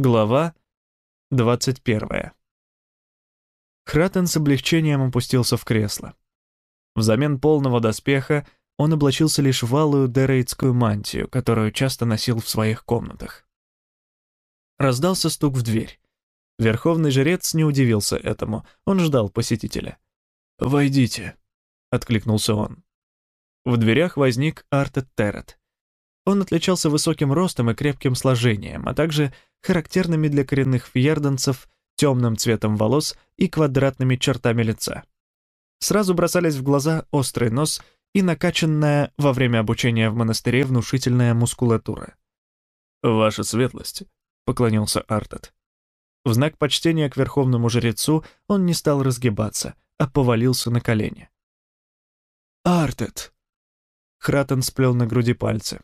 Глава 21. Хратен с облегчением опустился в кресло. Взамен полного доспеха он облачился лишь в алую дерейтскую мантию, которую часто носил в своих комнатах. Раздался стук в дверь. Верховный жрец не удивился этому, он ждал посетителя. «Войдите», — откликнулся он. В дверях возник Артет Террет. Он отличался высоким ростом и крепким сложением, а также характерными для коренных фьерданцев темным цветом волос и квадратными чертами лица. Сразу бросались в глаза острый нос и накачанная во время обучения в монастыре внушительная мускулатура. «Ваша светлость», — поклонился Артет. В знак почтения к верховному жрецу он не стал разгибаться, а повалился на колени. «Артет!» — Хратен сплел на груди пальцы.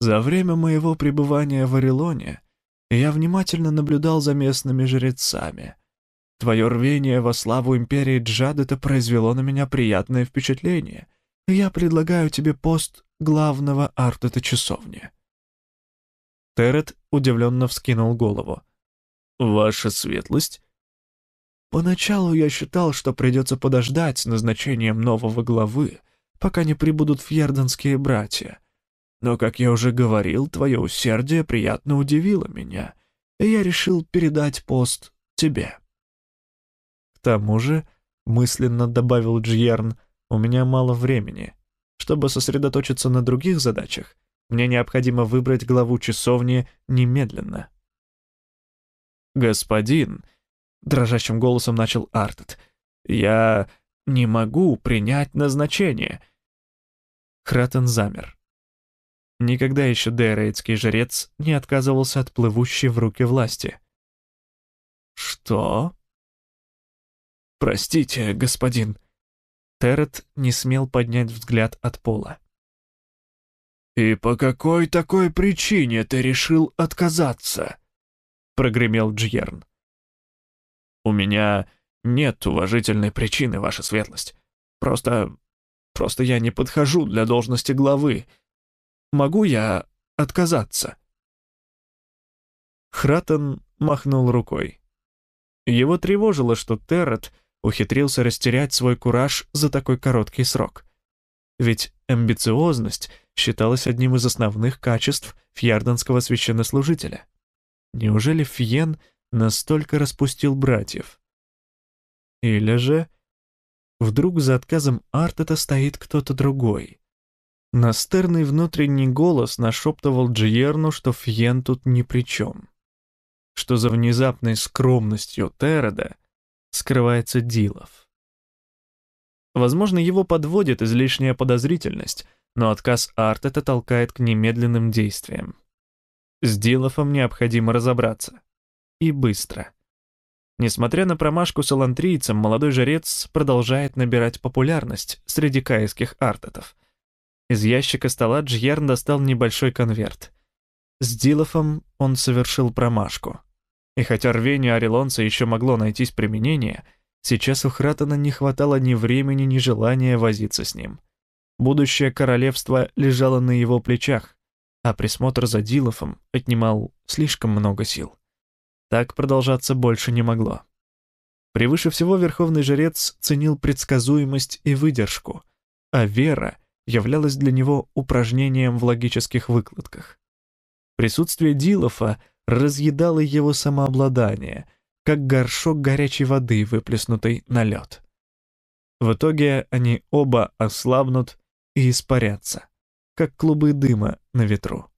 За время моего пребывания в Орелоне я внимательно наблюдал за местными жрецами. Твое рвение во славу империи Джадета произвело на меня приятное впечатление. Я предлагаю тебе пост главного артета часовни». Терет удивленно вскинул голову. «Ваша светлость?» Поначалу я считал, что придется подождать с назначением нового главы, пока не прибудут фьерденские братья. Но, как я уже говорил, твое усердие приятно удивило меня, и я решил передать пост тебе. К тому же, мысленно добавил Джьерн, у меня мало времени. Чтобы сосредоточиться на других задачах, мне необходимо выбрать главу часовни немедленно. «Господин», — дрожащим голосом начал Артет, — «я не могу принять назначение». Хратен замер. Никогда еще Дейрейтский жрец не отказывался от плывущей в руки власти. «Что?» «Простите, господин». Террет не смел поднять взгляд от пола. «И по какой такой причине ты решил отказаться?» — прогремел Джьерн. «У меня нет уважительной причины, ваша светлость. Просто... просто я не подхожу для должности главы, Могу я отказаться?» Хратен махнул рукой. Его тревожило, что Террет ухитрился растерять свой кураж за такой короткий срок. Ведь амбициозность считалась одним из основных качеств фьярданского священнослужителя. Неужели Фьен настолько распустил братьев? Или же вдруг за отказом Артета стоит кто-то другой? Настырный внутренний голос нашептывал Джиерну, что Фьен тут ни при чем. Что за внезапной скромностью Тереда скрывается Дилов. Возможно, его подводит излишняя подозрительность, но отказ Артета толкает к немедленным действиям. С Дилофом необходимо разобраться. И быстро. Несмотря на промашку с алантрийцем, молодой жрец продолжает набирать популярность среди каирских артетов — из ящика стола Джьерн достал небольшой конверт. С Дилофом он совершил промашку. И хотя рвению Орелонца еще могло найтись применение, сейчас у Хратона не хватало ни времени, ни желания возиться с ним. Будущее королевство лежало на его плечах, а присмотр за Дилофом отнимал слишком много сил. Так продолжаться больше не могло. Превыше всего верховный жрец ценил предсказуемость и выдержку, а вера являлось для него упражнением в логических выкладках. Присутствие Дилофа разъедало его самообладание, как горшок горячей воды, выплеснутой на лед. В итоге они оба ослабнут и испарятся, как клубы дыма на ветру.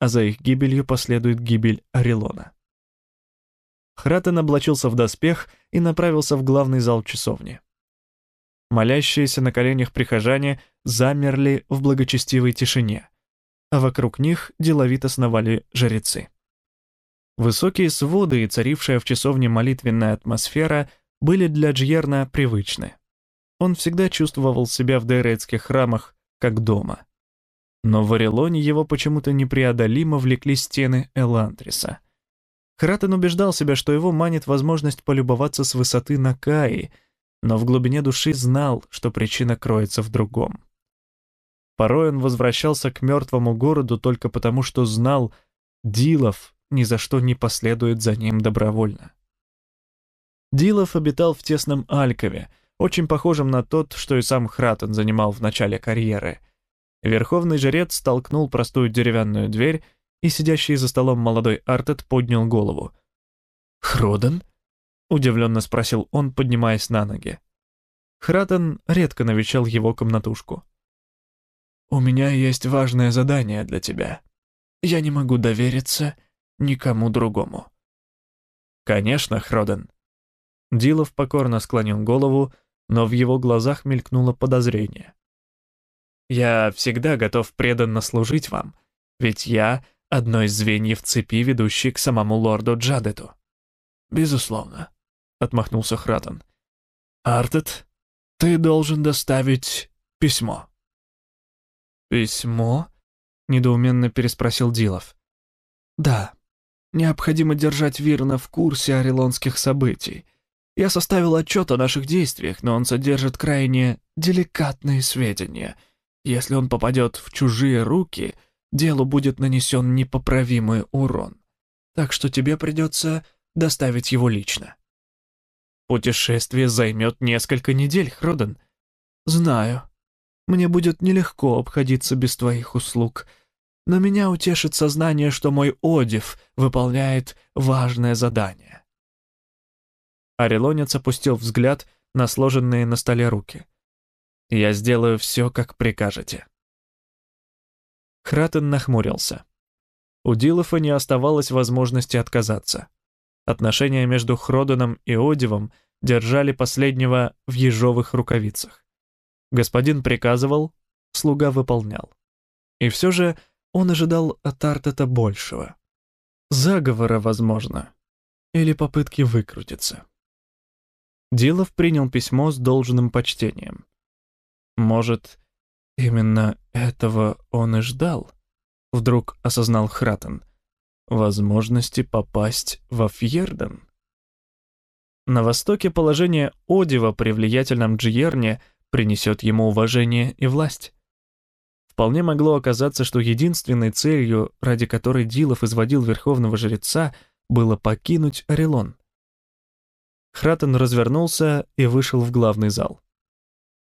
А за их гибелью последует гибель Орелона. Хратен облачился в доспех и направился в главный зал часовни. Молящиеся на коленях прихожане замерли в благочестивой тишине, а вокруг них деловито сновали жрецы. Высокие своды и царившая в часовне молитвенная атмосфера были для Джьерна привычны. Он всегда чувствовал себя в дейрейтских храмах как дома. Но в Орелоне его почему-то непреодолимо влекли стены Элантриса. Хратен убеждал себя, что его манит возможность полюбоваться с высоты на Каи — но в глубине души знал, что причина кроется в другом. Порой он возвращался к мертвому городу только потому, что знал, Дилов ни за что не последует за ним добровольно. Дилов обитал в тесном алькове, очень похожем на тот, что и сам Хратен занимал в начале карьеры. Верховный жрец толкнул простую деревянную дверь, и сидящий за столом молодой Артет поднял голову. «Хроден?» — удивленно спросил он, поднимаясь на ноги. Хратен редко навещал его комнатушку. «У меня есть важное задание для тебя. Я не могу довериться никому другому». «Конечно, Хроден». Дилов покорно склонил голову, но в его глазах мелькнуло подозрение. «Я всегда готов преданно служить вам, ведь я — одно из звеньев цепи, ведущей к самому лорду Джадету». «Безусловно», — отмахнулся Хратен. «Артет, ты должен доставить письмо». «Письмо?» — недоуменно переспросил Дилов. «Да, необходимо держать Вирна в курсе орелонских событий. Я составил отчет о наших действиях, но он содержит крайне деликатные сведения. Если он попадет в чужие руки, делу будет нанесен непоправимый урон. Так что тебе придется доставить его лично». «Путешествие займет несколько недель, Хроден». «Знаю», мне будет нелегко обходиться без твоих услуг, но меня утешит сознание, что мой Одив выполняет важное задание». Орелонец опустил взгляд на сложенные на столе руки. «Я сделаю все, как прикажете». Хратен нахмурился. У Дилофа не оставалось возможности отказаться. Отношения между Хроденом и Одивом держали последнего в ежовых рукавицах. Господин приказывал, слуга выполнял. И все же он ожидал от Артета большего. Заговора, возможно, или попытки выкрутиться. Дилов принял письмо с должным почтением. Может, именно этого он и ждал? Вдруг осознал Хратен. Возможности попасть во Фьерден. На востоке положение Одива при влиятельном Джиерне — принесет ему уважение и власть. Вполне могло оказаться, что единственной целью, ради которой Дилов изводил верховного жреца, было покинуть Орелон. Хратен развернулся и вышел в главный зал.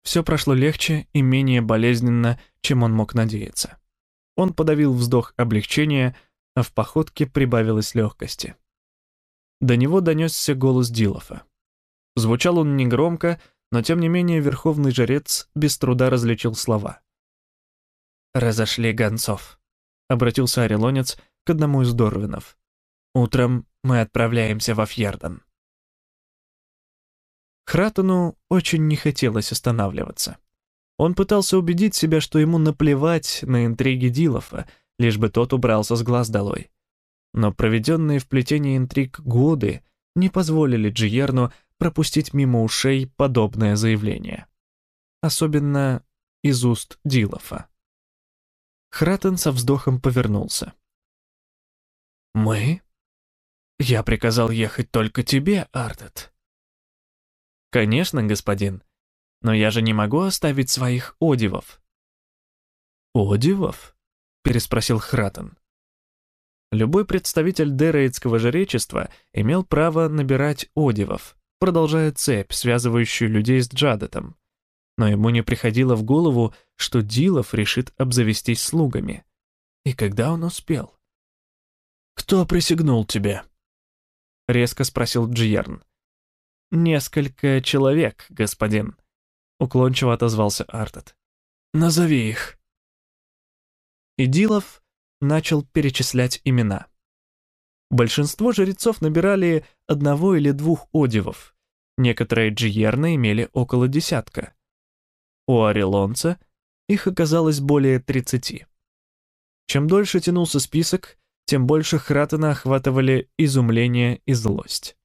Все прошло легче и менее болезненно, чем он мог надеяться. Он подавил вздох облегчения, а в походке прибавилось легкости. До него донесся голос Дилофа. Звучал он негромко, но тем не менее верховный жрец без труда различил слова. «Разошли гонцов», — обратился Орелонец к одному из Дорвинов. «Утром мы отправляемся во Фьерден». Хратону очень не хотелось останавливаться. Он пытался убедить себя, что ему наплевать на интриги Дилофа, лишь бы тот убрался с глаз долой. Но проведенные в плетении интриг годы не позволили Джиерну пропустить мимо ушей подобное заявление. Особенно из уст Дилофа. Хратен со вздохом повернулся. «Мы? Я приказал ехать только тебе, Ардет». «Конечно, господин, но я же не могу оставить своих одивов». «Одивов?» — переспросил Хратен. Любой представитель дерейтского жречества имел право набирать одивов, продолжая цепь, связывающую людей с Джадетом. Но ему не приходило в голову, что Дилов решит обзавестись слугами. И когда он успел? «Кто присягнул тебе?» — резко спросил Джиерн. «Несколько человек, господин», — уклончиво отозвался Артет. «Назови их». И Дилов начал перечислять имена. Большинство жрецов набирали одного или двух одивов, Некоторые джиерны имели около десятка. У орелонца их оказалось более тридцати. Чем дольше тянулся список, тем больше Хратена охватывали изумление и злость.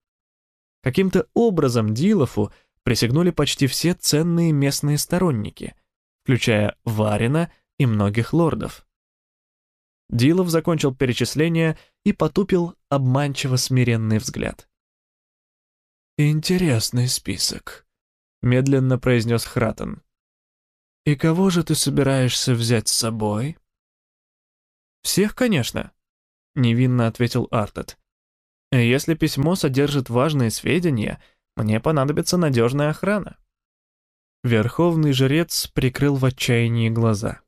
Каким-то образом Дилофу присягнули почти все ценные местные сторонники, включая Варина и многих лордов. Дилов закончил перечисление и потупил обманчиво смиренный взгляд. «Интересный список», — медленно произнес Хратен. «И кого же ты собираешься взять с собой?» «Всех, конечно. невинно ответил Артет. «Если письмо содержит важные сведения, мне понадобится надежная охрана». Верховный жрец прикрыл в отчаянии глаза.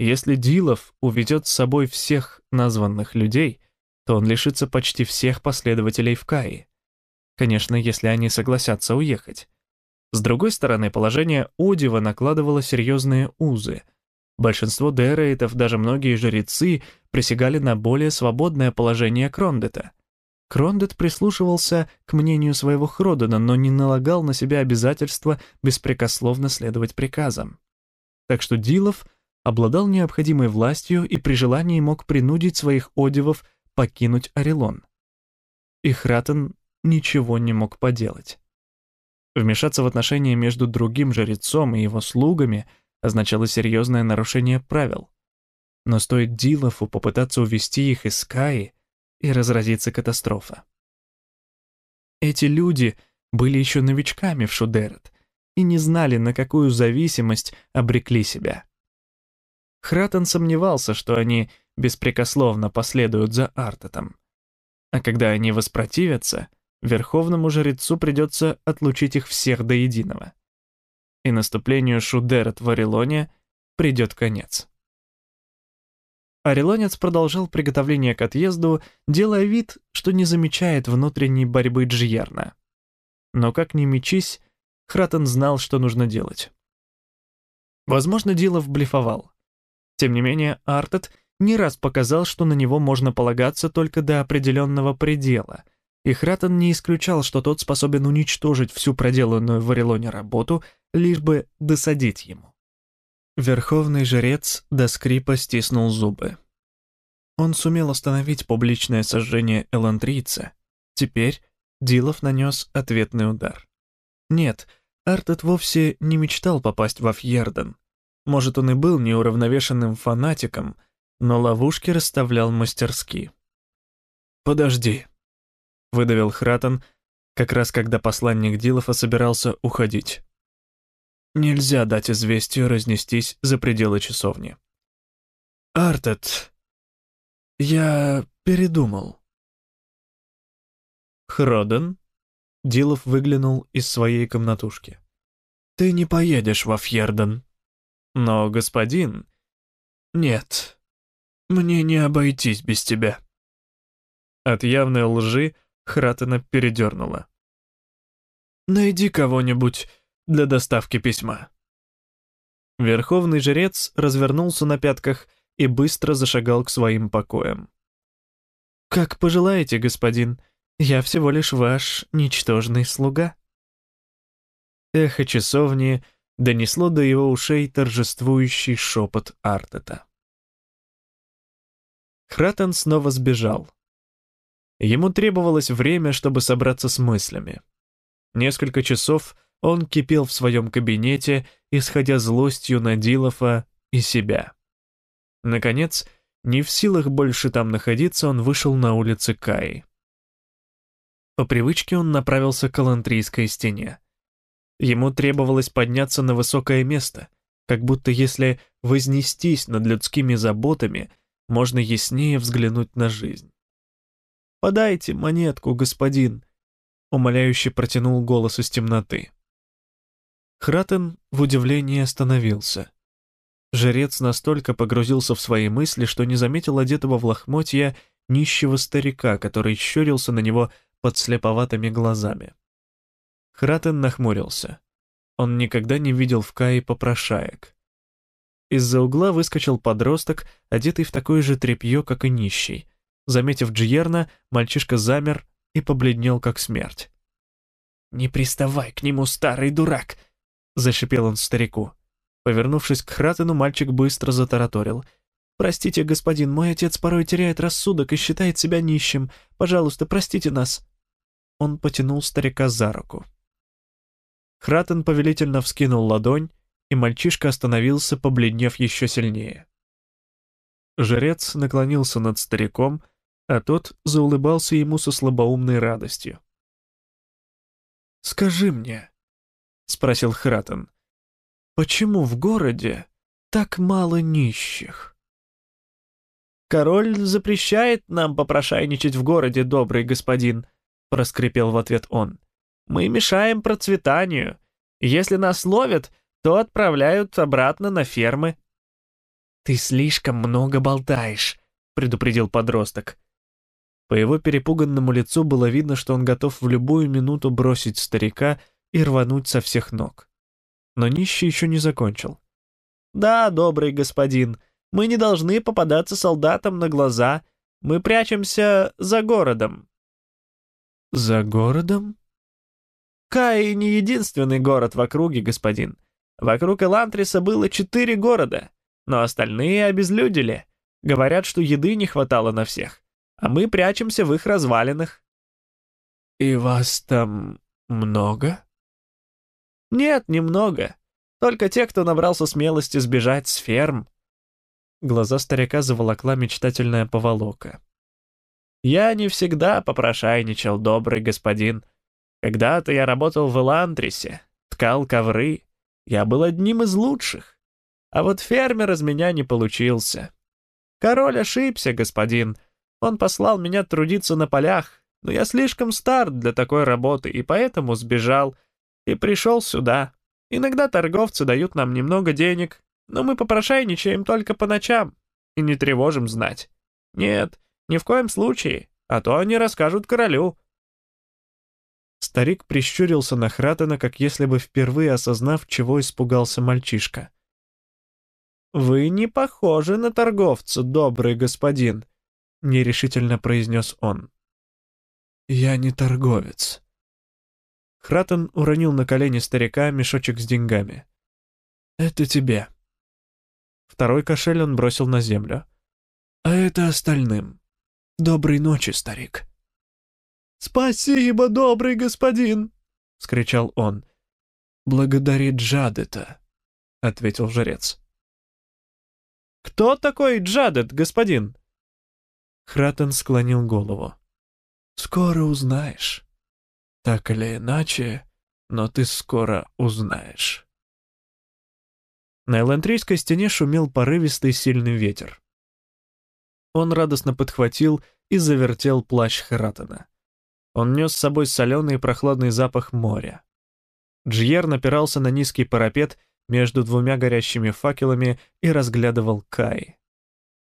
Если Дилов уведет с собой всех названных людей, то он лишится почти всех последователей в Каи. Конечно, если они согласятся уехать. С другой стороны, положение Одива накладывало серьезные узы. Большинство дерейтов, даже многие жрецы, присягали на более свободное положение Крондета. Крондет прислушивался к мнению своего Хродена, но не налагал на себя обязательства беспрекословно следовать приказам. Так что Дилов обладал необходимой властью и при желании мог принудить своих одивов покинуть Орелон. И Хратен ничего не мог поделать. Вмешаться в отношения между другим жрецом и его слугами означало серьезное нарушение правил. Но стоит Дилофу попытаться увести их из Каи, и разразится катастрофа. Эти люди были еще новичками в Шудерет и не знали, на какую зависимость обрекли себя. Хратен сомневался, что они беспрекословно последуют за Артетом. А когда они воспротивятся, верховному жрецу придется отлучить их всех до единого. И наступлению Шудерет в Орелоне придет конец. Орелонец продолжал приготовление к отъезду, делая вид, что не замечает внутренней борьбы Джиерна. Но как ни мечись, Хратен знал, что нужно делать. Возможно, Дилов блефовал. Тем не менее, Артет не раз показал, что на него можно полагаться только до определенного предела, и Хратен не исключал, что тот способен уничтожить всю проделанную в Орелоне работу, лишь бы досадить ему. Верховный жрец до скрипа стиснул зубы. Он сумел остановить публичное сожжение элантрийца. Теперь Дилов нанес ответный удар. Нет, Артет вовсе не мечтал попасть во Фьерден. Может, он и был неуравновешенным фанатиком, но ловушки расставлял мастерски. «Подожди», — выдавил Хратон, как раз когда посланник Дилофа собирался уходить. Нельзя дать известию разнестись за пределы часовни. «Артет, я передумал». «Хроден?» Дилов выглянул из своей комнатушки. «Ты не поедешь во Фьерден». «Но, господин...» «Нет, мне не обойтись без тебя». От явной лжи Хратена передернула. «Найди кого-нибудь, для доставки письма. Верховный жрец развернулся на пятках и быстро зашагал к своим покоям. «Как пожелаете, господин, я всего лишь ваш ничтожный слуга». Эхо часовни донесло до его ушей торжествующий шепот Артета. Хратен снова сбежал. Ему требовалось время, чтобы собраться с мыслями. Несколько часов — он кипел в своем кабинете, исходя злостью на Дилофа и себя. Наконец, не в силах больше там находиться, он вышел на улицы Каи. По привычке он направился к Алантрийской стене. Ему требовалось подняться на высокое место, как будто если вознестись над людскими заботами, можно яснее взглянуть на жизнь. «Подайте монетку, господин», — умоляюще протянул голос из темноты. Хратен в удивлении остановился. Жрец настолько погрузился в свои мысли, что не заметил одетого в лохмотья нищего старика, который щурился на него под слеповатыми глазами. Хратен нахмурился. Он никогда не видел в Кае попрошаек. Из-за угла выскочил подросток, одетый в такое же тряпье, как и нищий. Заметив Джиерна, мальчишка замер и побледнел, как смерть. «Не приставай к нему, старый дурак!» — зашипел он старику. Повернувшись к Хратену, мальчик быстро затараторил. «Простите, господин, мой отец порой теряет рассудок и считает себя нищим. Пожалуйста, простите нас». Он потянул старика за руку. Хратен повелительно вскинул ладонь, и мальчишка остановился, побледнев еще сильнее. Жрец наклонился над стариком, а тот заулыбался ему со слабоумной радостью. «Скажи мне», — спросил Хратен. «Почему в городе так мало нищих?» «Король запрещает нам попрошайничать в городе, добрый господин», — проскрипел в ответ он. «Мы мешаем процветанию. Если нас ловят, то отправляют обратно на фермы». «Ты слишком много болтаешь», — предупредил подросток. По его перепуганному лицу было видно, что он готов в любую минуту бросить старика и рвануть со всех ног. Но нищий еще не закончил. «Да, добрый господин», мы не должны попадаться солдатам на глаза. Мы прячемся за городом». «За городом?» Кай не единственный город в округе, господин. Вокруг Элантриса было четыре города, но остальные обезлюдили. Говорят, что еды не хватало на всех, а мы прячемся в их развалинах. «И вас там много?» «Нет, немного. Только те, кто набрался смелости сбежать с ферм. Глаза старика заволокла мечтательная поволока. «Я не всегда попрошайничал, добрый господин. Когда-то я работал в Эландрисе, ткал ковры. Я был одним из лучших. А вот фермер из меня не получился. Король ошибся, господин. Он послал меня трудиться на полях, но я слишком стар для такой работы, и поэтому сбежал и пришел сюда. Иногда торговцы дают нам немного денег, но мы попрошайничаем только по ночам и не тревожим знать. Нет, ни в коем случае, а то они расскажут королю». Старик прищурился на Хратена, как если бы впервые осознав, чего испугался мальчишка. «Вы не похожи на торговца, добрый господин», — нерешительно произнес он. «Я не торговец». Хратен уронил на колени старика мешочек с деньгами. «Это тебе». Второй кошель он бросил на землю. «А это остальным. Доброй ночи, старик». «Спасибо, добрый господин!» — скричал он. «Благодари Джадета», — ответил жрец. «Кто такой Джадет, господин?» Хратен склонил голову. «Скоро узнаешь. Так или иначе, но ты скоро узнаешь». На элантрийской стене шумел порывистый сильный ветер. Он радостно подхватил и завертел плащ Харатана. Он нес с собой соленый и прохладный запах моря. Джьер напирался на низкий парапет между двумя горящими факелами и разглядывал Кай.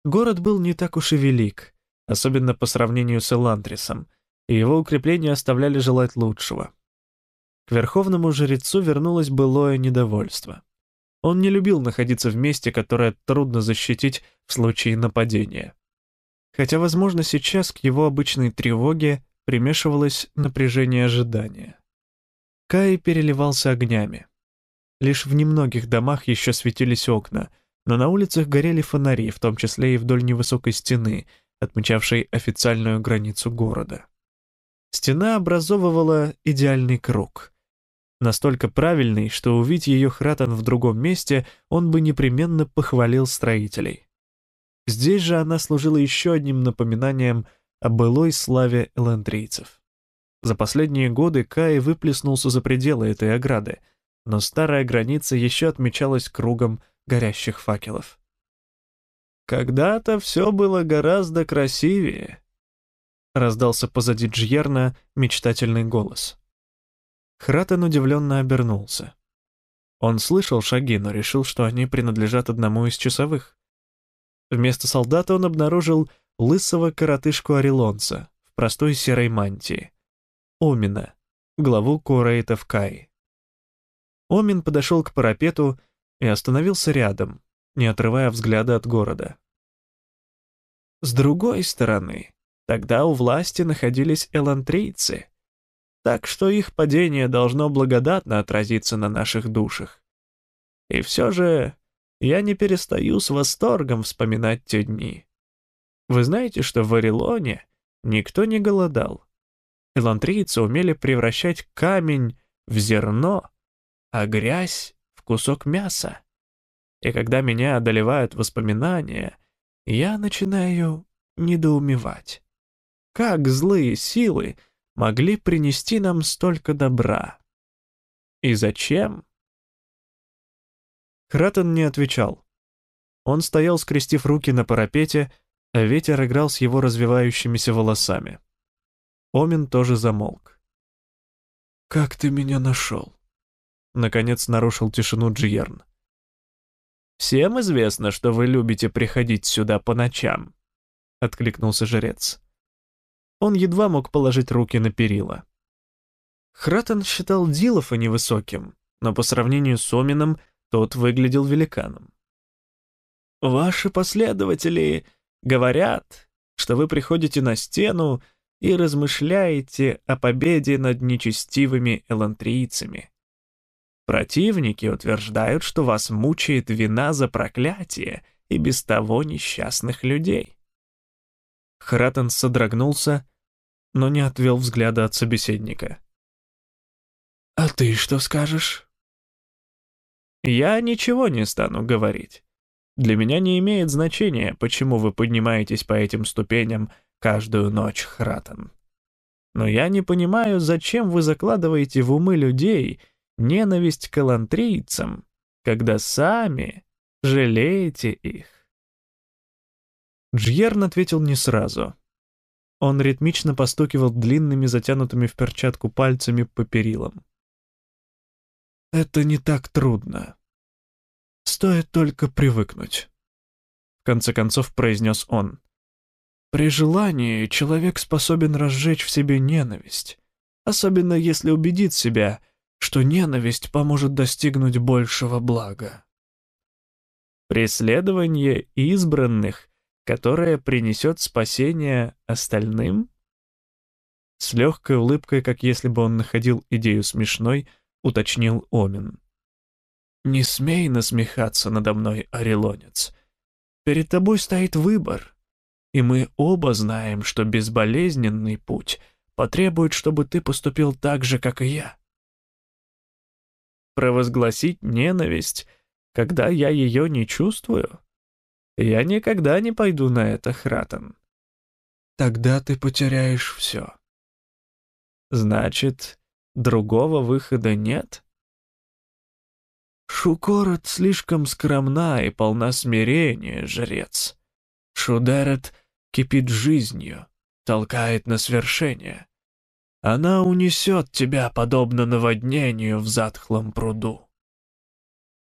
Город был не так уж и велик, особенно по сравнению с Элантрисом, и его укрепления оставляли желать лучшего. К верховному жрецу вернулось былое недовольство. Он не любил находиться в месте, которое трудно защитить в случае нападения. Хотя, возможно, сейчас к его обычной тревоге примешивалось напряжение ожидания. Кай переливался огнями. Лишь в немногих домах еще светились окна, но на улицах горели фонари, в том числе и вдоль невысокой стены, отмечавшей официальную границу города. Стена образовывала идеальный круг — настолько правильный, что увидеть ее Хратан в другом месте, он бы непременно похвалил строителей. Здесь же она служила еще одним напоминанием о былой славе эландрийцев. За последние годы Кай выплеснулся за пределы этой ограды, но старая граница еще отмечалась кругом горящих факелов. «Когда-то все было гораздо красивее», — раздался позади Джьерна мечтательный голос. Хратен удивленно обернулся. Он слышал шаги, но решил, что они принадлежат одному из часовых. Вместо солдата он обнаружил лысого коротышку Орелонца в простой серой мантии. Омина, главу Курейта в Кай. Омин подошел к парапету и остановился рядом, не отрывая взгляда от города. С другой стороны, тогда у власти находились элантрийцы, так что их падение должно благодатно отразиться на наших душах. И все же я не перестаю с восторгом вспоминать те дни. Вы знаете, что в Орелоне никто не голодал. Элантрийцы умели превращать камень в зерно, а грязь — в кусок мяса. И когда меня одолевают воспоминания, я начинаю недоумевать. Как злые силы — могли принести нам столько добра? И зачем? Хратен не отвечал. Он стоял, скрестив руки на парапете, ветер играл с его развивающимися волосами. Омин тоже замолк. «Как ты меня нашел?» Наконец нарушил тишину Джиерн. «Всем известно, что вы любите приходить сюда по ночам», — откликнулся жрец. Он едва мог положить руки на перила. Хратен считал Дилофа невысоким, но по сравнению с Омином тот выглядел великаном. «Ваши последователи говорят, что вы приходите на стену и размышляете о победе над нечестивыми элантрийцами. Противники утверждают, что вас мучает вина за проклятие и без того несчастных людей. Хратен содрогнулся, но не отвел взгляда от собеседника. «А ты что скажешь?» «Я ничего не стану говорить. Для меня не имеет значения, почему вы поднимаетесь по этим ступеням каждую ночь, Хратен. Но я не понимаю, зачем вы закладываете в умы людей ненависть к элантрийцам, когда сами жалеете их. Джьерн ответил не сразу. Он ритмично постукивал длинными, затянутыми в перчатку пальцами по перилам. «Это не так трудно. Стоит только привыкнуть», — в конце концов произнес он. «При желании человек способен разжечь в себе ненависть, особенно если убедит себя, что ненависть поможет достигнуть большего блага. Преследование избранных, которое принесет спасение остальным? С легкой улыбкой, как если бы он находил идею смешной, уточнил Омин. «Не смей насмехаться надо мной, Орелонец. Перед тобой стоит выбор, и мы оба знаем, что безболезненный путь потребует, чтобы ты поступил так же, как и я провозгласить ненависть, когда я ее не чувствую? Я никогда не пойду на это, Хратен. Тогда ты потеряешь все. Значит, другого выхода нет? Шукорот слишком скромна и полна смирения, жрец. Шудерет кипит жизнью, толкает на свершение. Она унесет тебя, подобно наводнению в затхлом пруду.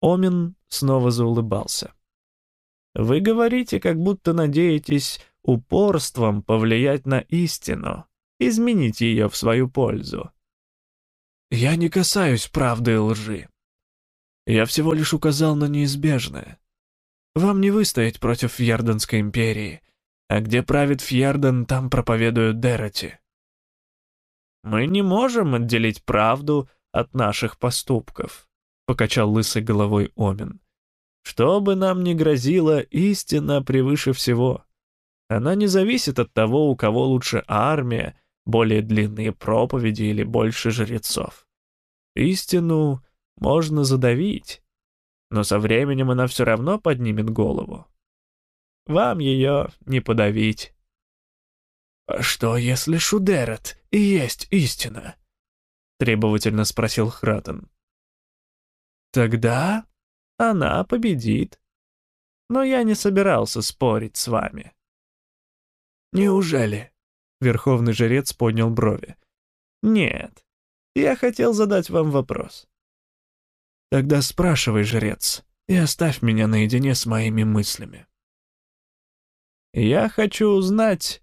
Омин снова заулыбался. Вы говорите, как будто надеетесь упорством повлиять на истину, изменить ее в свою пользу. Я не касаюсь правды и лжи. Я всего лишь указал на неизбежное. Вам не выстоять против Фьярденской империи, а где правит Фьярден, там проповедуют Дероти. «Мы не можем отделить правду от наших поступков», — покачал лысой головой Омин. «Что бы нам ни грозило, истина превыше всего. Она не зависит от того, у кого лучше армия, более длинные проповеди или больше жрецов. Истину можно задавить, но со временем она все равно поднимет голову. Вам ее не подавить». «А что, если Шудерет и есть истина?» — требовательно спросил Хратен. «Тогда она победит. Но я не собирался спорить с вами». «Неужели?» — верховный жрец поднял брови. «Нет, я хотел задать вам вопрос». «Тогда спрашивай, жрец, и оставь меня наедине с моими мыслями». «Я хочу узнать,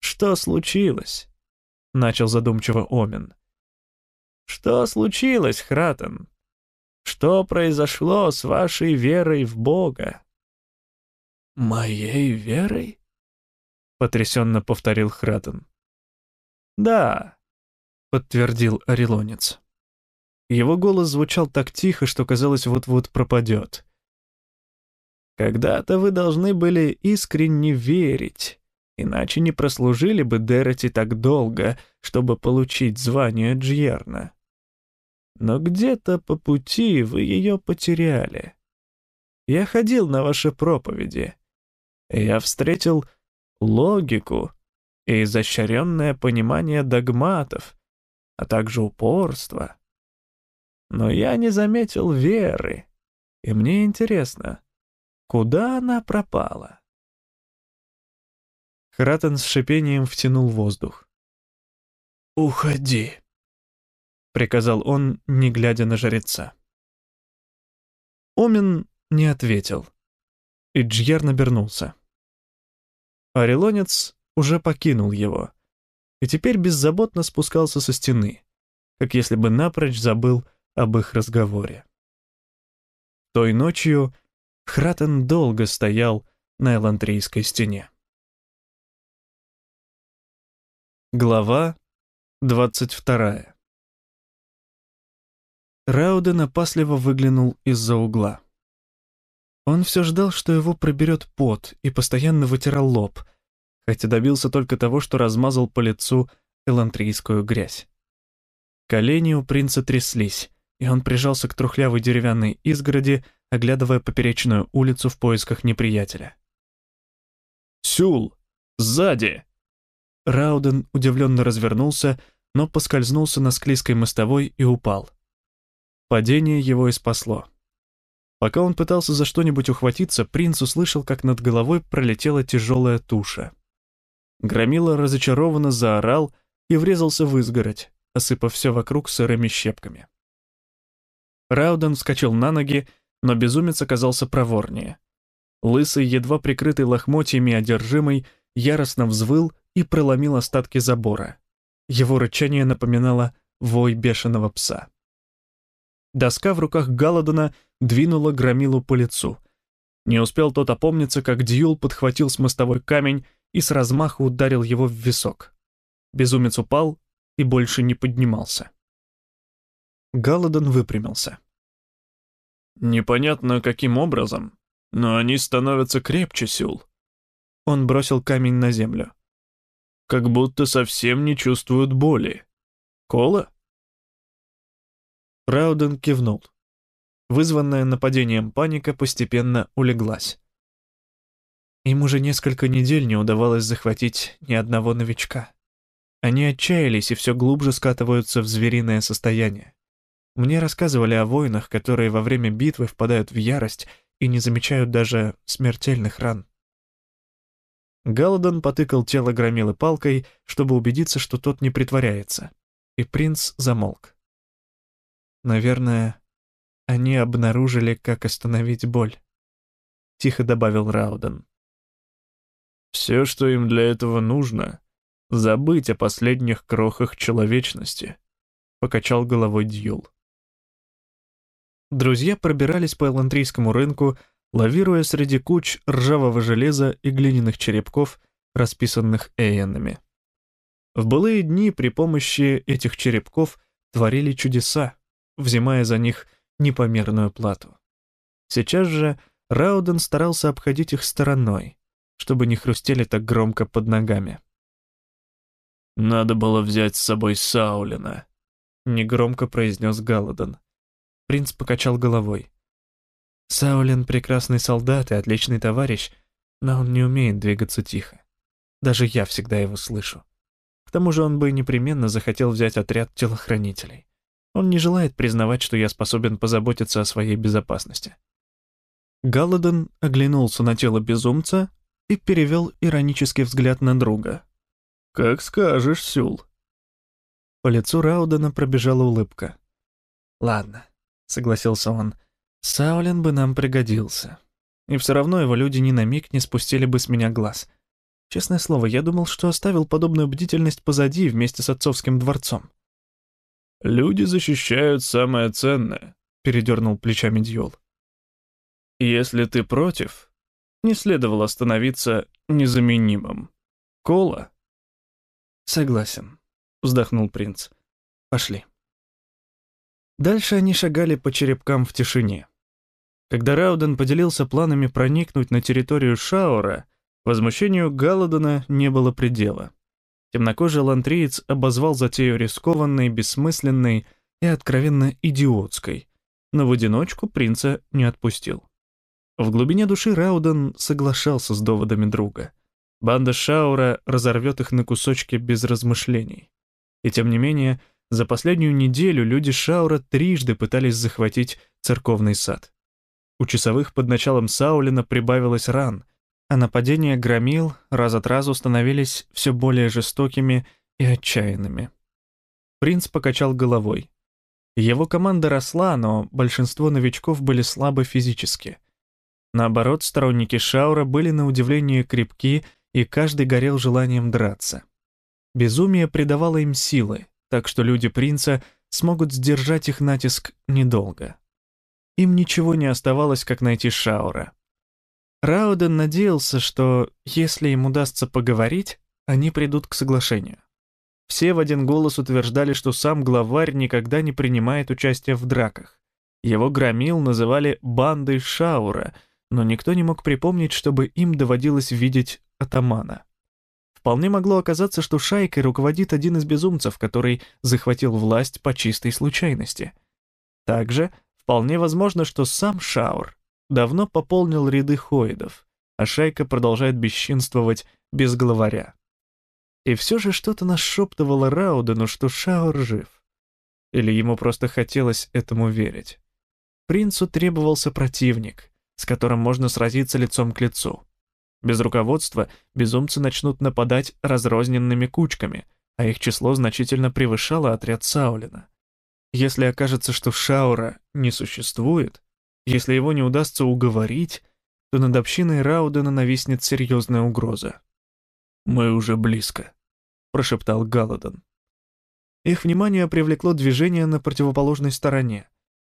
«Что случилось?» — начал задумчиво Омин. «Что случилось, Хратен? Что произошло с вашей верой в Бога?» «Моей верой?» — потрясенно повторил Хратен. «Да», — подтвердил Орелонец. Его голос звучал так тихо, что казалось, вот-вот пропадет. «Когда-то вы должны были искренне верить, Иначе не прослужили бы Дероти так долго, чтобы получить звание Джьерна. Но где-то по пути вы ее потеряли. Я ходил на ваши проповеди. Я встретил логику и изощренное понимание догматов, а также упорство. Но я не заметил веры, и мне интересно, куда она пропала? Хратен с шипением втянул воздух. «Уходи», — приказал он, не глядя на жреца. Омин не ответил, и Джьер набернулся. Орелонец уже покинул его, и теперь беззаботно спускался со стены, как если бы напрочь забыл об их разговоре. Той ночью Хратен долго стоял на Элантрийской стене. Глава двадцать вторая. Рауден опасливо выглянул из-за угла. Он все ждал, что его проберет пот, и постоянно вытирал лоб, хотя добился только того, что размазал по лицу элантрийскую грязь. Колени у принца тряслись, и он прижался к трухлявой деревянной изгороди, оглядывая поперечную улицу в поисках неприятеля. «Сюл! Сзади!» Рауден удивленно развернулся, но поскользнулся на склизкой мостовой и упал. Падение его и спасло. Пока он пытался за что-нибудь ухватиться, принц услышал, как над головой пролетела тяжелая туша. Громила разочарованно заорал и врезался в изгородь, осыпав все вокруг сырыми щепками. Рауден вскочил на ноги, но безумец оказался проворнее. Лысый, едва прикрытый лохмотьями одержимый, яростно взвыл и проломил остатки забора. Его рычание напоминало вой бешеного пса. Доска в руках Галадона двинула громилу по лицу. Не успел тот опомниться, как Дьюл подхватил с мостовой камень и с размаху ударил его в висок. Безумец упал и больше не поднимался. Галадон выпрямился. «Непонятно, каким образом, но они становятся крепче, Сюл». Он бросил камень на землю. «Как будто совсем не чувствуют боли. Кола?» Рауден кивнул. Вызванная нападением паника постепенно улеглась. Им уже несколько недель не удавалось захватить ни одного новичка. Они отчаялись и все глубже скатываются в звериное состояние. Мне рассказывали о воинах, которые во время битвы впадают в ярость и не замечают даже смертельных ран. Галадон потыкал тело громилы палкой, чтобы убедиться, что тот не притворяется, и принц замолк. Наверное, они обнаружили, как остановить боль. Тихо добавил Рауден. Все, что им для этого нужно, забыть о последних крохах человечности, покачал головой Дьюл. Друзья пробирались по элантрийскому рынку, лавируя среди куч ржавого железа и глиняных черепков, расписанных эйенами. В былые дни при помощи этих черепков творили чудеса, взимая за них непомерную плату. Сейчас же Рауден старался обходить их стороной, чтобы не хрустели так громко под ногами. «Надо было взять с собой Саулина», — негромко произнес Галадон. Принц покачал головой. «Саулин — прекрасный солдат и отличный товарищ, но он не умеет двигаться тихо. Даже я всегда его слышу. К тому же он бы непременно захотел взять отряд телохранителей. Он не желает признавать, что я способен позаботиться о своей безопасности. Галадон оглянулся на тело безумца и перевел иронический взгляд на друга. «Как скажешь, Сюл». По лицу Раудена пробежала улыбка. «Ладно», — согласился он, — «Саулин бы нам пригодился. И все равно его люди ни на миг не спустили бы с меня глаз. Честное слово, я думал, что оставил подобную бдительность позади вместе с отцовским дворцом. «Люди защищают самое ценное», — передернул плечами Дьол. «Если ты против, не следовало становиться незаменимым. Кола?» «Согласен», — вздохнул принц. «Пошли». Дальше они шагали по черепкам в тишине. Когда Рауден поделился планами проникнуть на территорию Шаура, возмущению Галадона не было предела. Темнокожий лантриец обозвал затею рискованной, бессмысленной и откровенно идиотской, но в одиночку принца не отпустил. В глубине души Рауден соглашался с доводами друга. Банда Шаура разорвет их на кусочки без размышлений. И тем не менее, за последнюю неделю люди Шаура трижды пытались захватить церковный сад. У часовых под началом Саулина прибавилось ран, а нападения громил раз от разу становились все более жестокими и отчаянными. Принц покачал головой. Его команда росла, но большинство новичков были слабы физически. Наоборот, сторонники Шаура были на удивление крепки, и каждый горел желанием драться. Безумие придавало им силы, так что люди принца смогут сдержать их натиск недолго. Им ничего не оставалось, как найти Шаура. Рауден надеялся, что, если им удастся поговорить, они придут к соглашению. Все в один голос утверждали, что сам главарь никогда не принимает участие в драках. Его громил называли «бандой Шаура», но никто не мог припомнить, чтобы им доводилось видеть атамана. Вполне могло оказаться, что шайкой руководит один из безумцев, который захватил власть по чистой случайности. Также вполне возможно, что сам Шаур давно пополнил ряды хоидов, а шайка продолжает бесчинствовать без главаря. И все же что-то нашептывало Раудену, что Шаур жив. Или ему просто хотелось этому верить. Принцу требовался противник, с которым можно сразиться лицом к лицу. Без руководства безумцы начнут нападать разрозненными кучками, а их число значительно превышало отряд Саулина. Если окажется, что Шаура не существует, если его не удастся уговорить, то над общиной Раудена нависнет серьезная угроза. «Мы уже близко», — прошептал Галадон. Их внимание привлекло движение на противоположной стороне,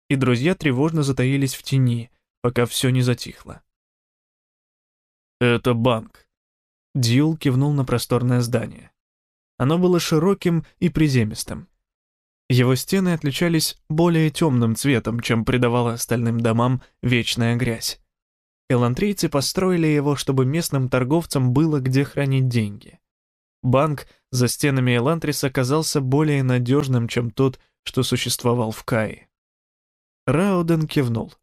и друзья тревожно затаились в тени, пока все не затихло. «Это банк». Дьюл кивнул на просторное здание. Оно было широким и приземистым. Его стены отличались более темным цветом, чем придавала остальным домам вечная грязь. Элантрийцы построили его, чтобы местным торговцам было где хранить деньги. Банк за стенами Элантриса казался более надежным, чем тот, что существовал в Кае. Рауден кивнул.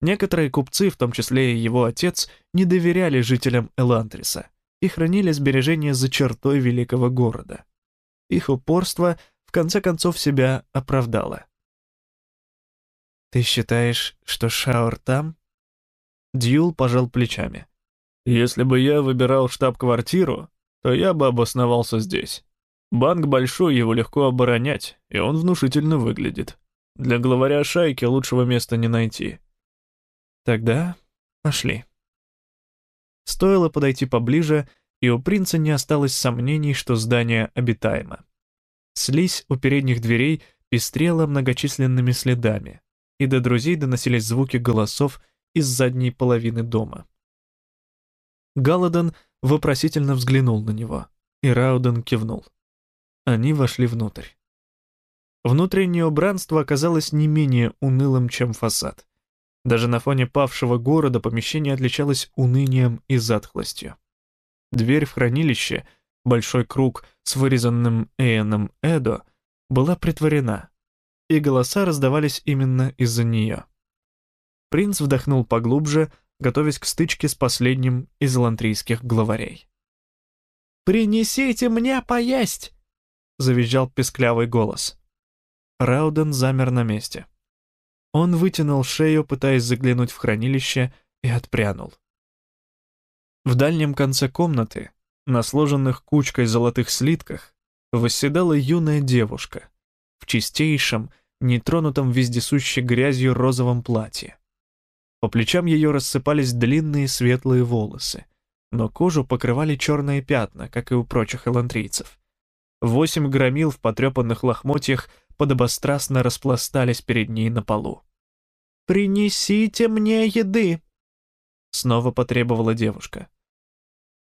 Некоторые купцы, в том числе и его отец, не доверяли жителям Элантриса и хранили сбережения за чертой великого города. Их упорство в конце концов себя оправдало. «Ты считаешь, что Шаур там?» Дьюл пожал плечами. «Если бы я выбирал штаб-квартиру, то я бы обосновался здесь. Банк большой, его легко оборонять, и он внушительно выглядит. Для главаря шайки лучшего места не найти. Тогда пошли. Стоило подойти поближе, и у принца не осталось сомнений, что здание обитаемо. Слизь у передних дверей пестрела многочисленными следами, и до друзей доносились звуки голосов из задней половины дома. Галадон вопросительно взглянул на него, и Рауден кивнул. Они вошли внутрь. Внутреннее убранство оказалось не менее унылым, чем фасад. Даже на фоне павшего города помещение отличалось унынием и затхлостью. Дверь в хранилище, большой круг с вырезанным Эйеном Эдо, была притворена, и голоса раздавались именно из-за нее. Принц вдохнул поглубже, готовясь к стычке с последним из лантрийских главарей. «Принесите мне поесть!» — завизжал песклявый голос. Рауден замер на месте. Он вытянул шею, пытаясь заглянуть в хранилище, и отпрянул. В дальнем конце комнаты, на сложенных кучкой золотых слитках, восседала юная девушка в чистейшем, нетронутом вездесущей грязью розовом платье. По плечам ее рассыпались длинные светлые волосы, но кожу покрывали черные пятна, как и у прочих элантрийцев. Восемь громил в потрепанных лохмотьях подобострастно распластались перед ней на полу. «Принесите мне еды!» Снова потребовала девушка.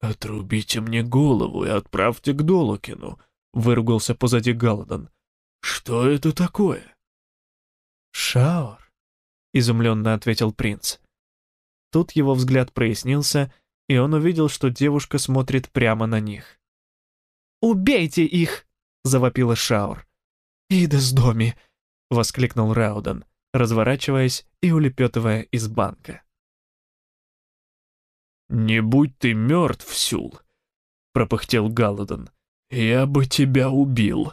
«Отрубите мне голову и отправьте к Долокину», — выругался позади Галадон. «Что это такое?» «Шаур», — изумленно ответил принц. Тут его взгляд прояснился, и он увидел, что девушка смотрит прямо на них. «Убейте их!» — завопила Шаур. «Идас доми!» — воскликнул Рауден, разворачиваясь и улепетывая из банка. «Не будь ты мертв, Сюл!» — пропыхтел Галадон. «Я бы тебя убил!»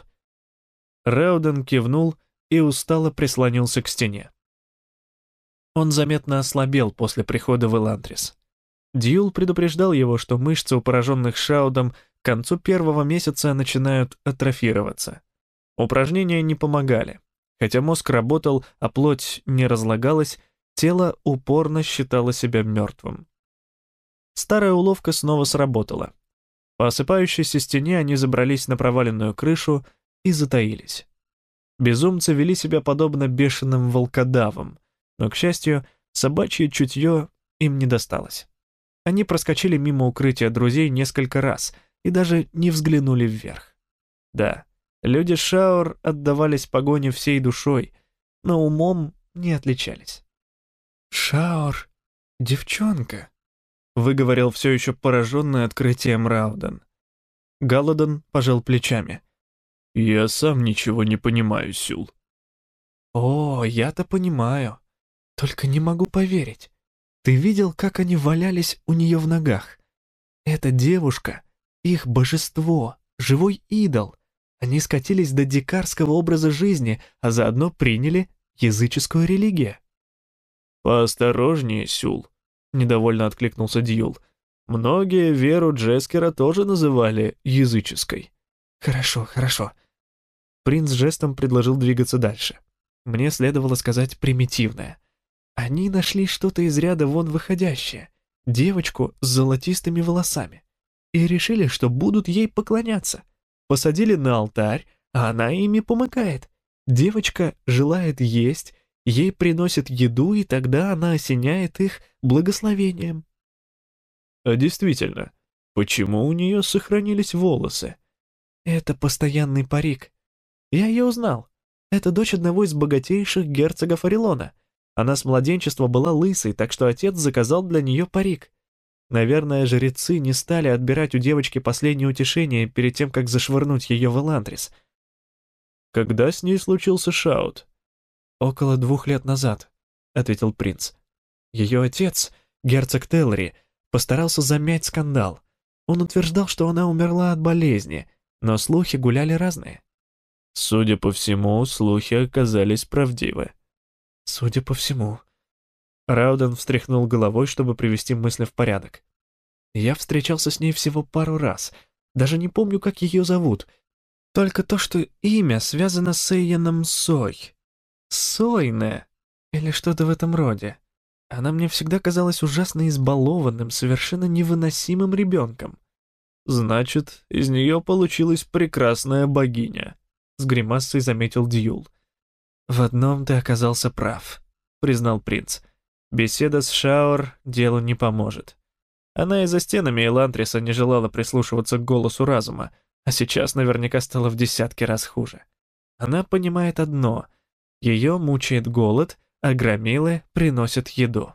Рауден кивнул и устало прислонился к стене. Он заметно ослабел после прихода в Эландрис. Дьюл предупреждал его, что мышцы у пораженных Шаудом к концу первого месяца начинают атрофироваться. Упражнения не помогали. Хотя мозг работал, а плоть не разлагалась, тело упорно считало себя мертвым. Старая уловка снова сработала. По осыпающейся стене они забрались на проваленную крышу и затаились. Безумцы вели себя подобно бешеным волкодавам, но, к счастью, собачье чутье им не досталось. Они проскочили мимо укрытия друзей несколько раз и даже не взглянули вверх. Да, люди Шаур отдавались погоне всей душой, но умом не отличались. «Шаур, девчонка», — выговорил все еще пораженный открытием Рауден. Галладон пожал плечами. «Я сам ничего не понимаю, Сюл». «О, я-то понимаю. Только не могу поверить. Ты видел, как они валялись у нее в ногах? Эта девушка — их божество, живой идол. Они скатились до дикарского образа жизни, а заодно приняли языческую религию». «Поосторожнее, Сюл», — недовольно откликнулся Дьюл. «Многие веру Джескера тоже называли языческой». «Хорошо, хорошо». Принц жестом предложил двигаться дальше. Мне следовало сказать примитивное. Они нашли что-то из ряда вон выходящее, девочку с золотистыми волосами, и решили, что будут ей поклоняться. Посадили на алтарь, а она ими помыкает. Девочка желает есть, ей приносят еду, и тогда она осеняет их благословением. А действительно, почему у нее сохранились волосы? Это постоянный парик. Я ее узнал. Это дочь одного из богатейших герцогов Орелона. Она с младенчества была лысой, так что отец заказал для нее парик. Наверное, жрецы не стали отбирать у девочки последнее утешение перед тем, как зашвырнуть ее в Эландрис. Когда с ней случился шаут? «Около двух лет назад», — ответил принц. Ее отец, герцог Теллери, постарался замять скандал. Он утверждал, что она умерла от болезни, но слухи гуляли разные. Судя по всему, слухи оказались правдивы. Судя по всему. Рауден встряхнул головой, чтобы привести мысли в порядок. Я встречался с ней всего пару раз. Даже не помню, как ее зовут. Только то, что имя связано с Эйеном Сой. Сойне. Или что-то в этом роде. Она мне всегда казалась ужасно избалованным, совершенно невыносимым ребенком. Значит, из нее получилась прекрасная богиня, с гримасой заметил Дьюл. В одном ты оказался прав, признал принц. Беседа с Шаур делу не поможет. Она и за стенами Элантриса не желала прислушиваться к голосу разума, а сейчас наверняка стало в десятки раз хуже. Она понимает одно — ее мучает голод, а громилы приносят еду.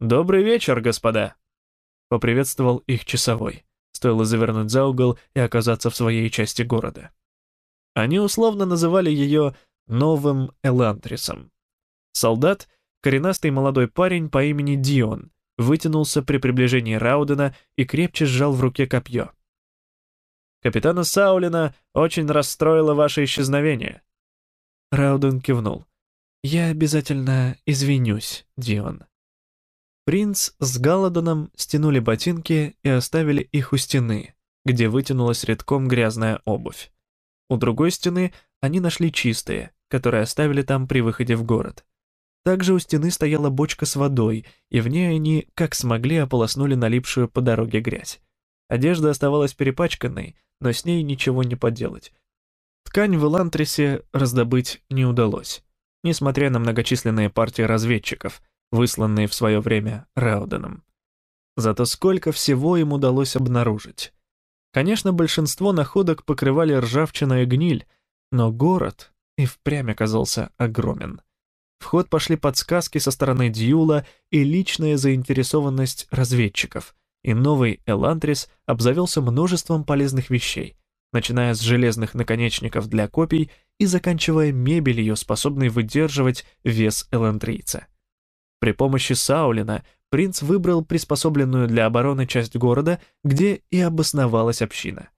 «Добрый вечер, господа!» — поприветствовал их часовой. Стоило завернуть за угол и оказаться в своей части города. Они условно называли ее «новым Элантрисом». Солдат, коренастый молодой парень по имени Дион, вытянулся при приближении Раудена и крепче сжал в руке копье. «Капитана Саулина очень расстроило ваше исчезновение», Рауден кивнул. «Я обязательно извинюсь, Дион». Принц с Галадоном стянули ботинки и оставили их у стены, где вытянулась редком грязная обувь. У другой стены они нашли чистые, которые оставили там при выходе в город. Также у стены стояла бочка с водой, и в ней они, как смогли, ополоснули налипшую по дороге грязь. Одежда оставалась перепачканной, но с ней ничего не поделать. Ткань в Элантрисе раздобыть не удалось, несмотря на многочисленные партии разведчиков, высланные в свое время Рауденом. Зато сколько всего им удалось обнаружить. Конечно, большинство находок покрывали ржавчина и гниль, но город и впрямь оказался огромен. В ход пошли подсказки со стороны Дьюла и личная заинтересованность разведчиков, и новый Элантрис обзавелся множеством полезных вещей, начиная с железных наконечников для копий и заканчивая мебелью, способной выдерживать вес элантрийца. При помощи Саулина принц выбрал приспособленную для обороны часть города, где и обосновалась община.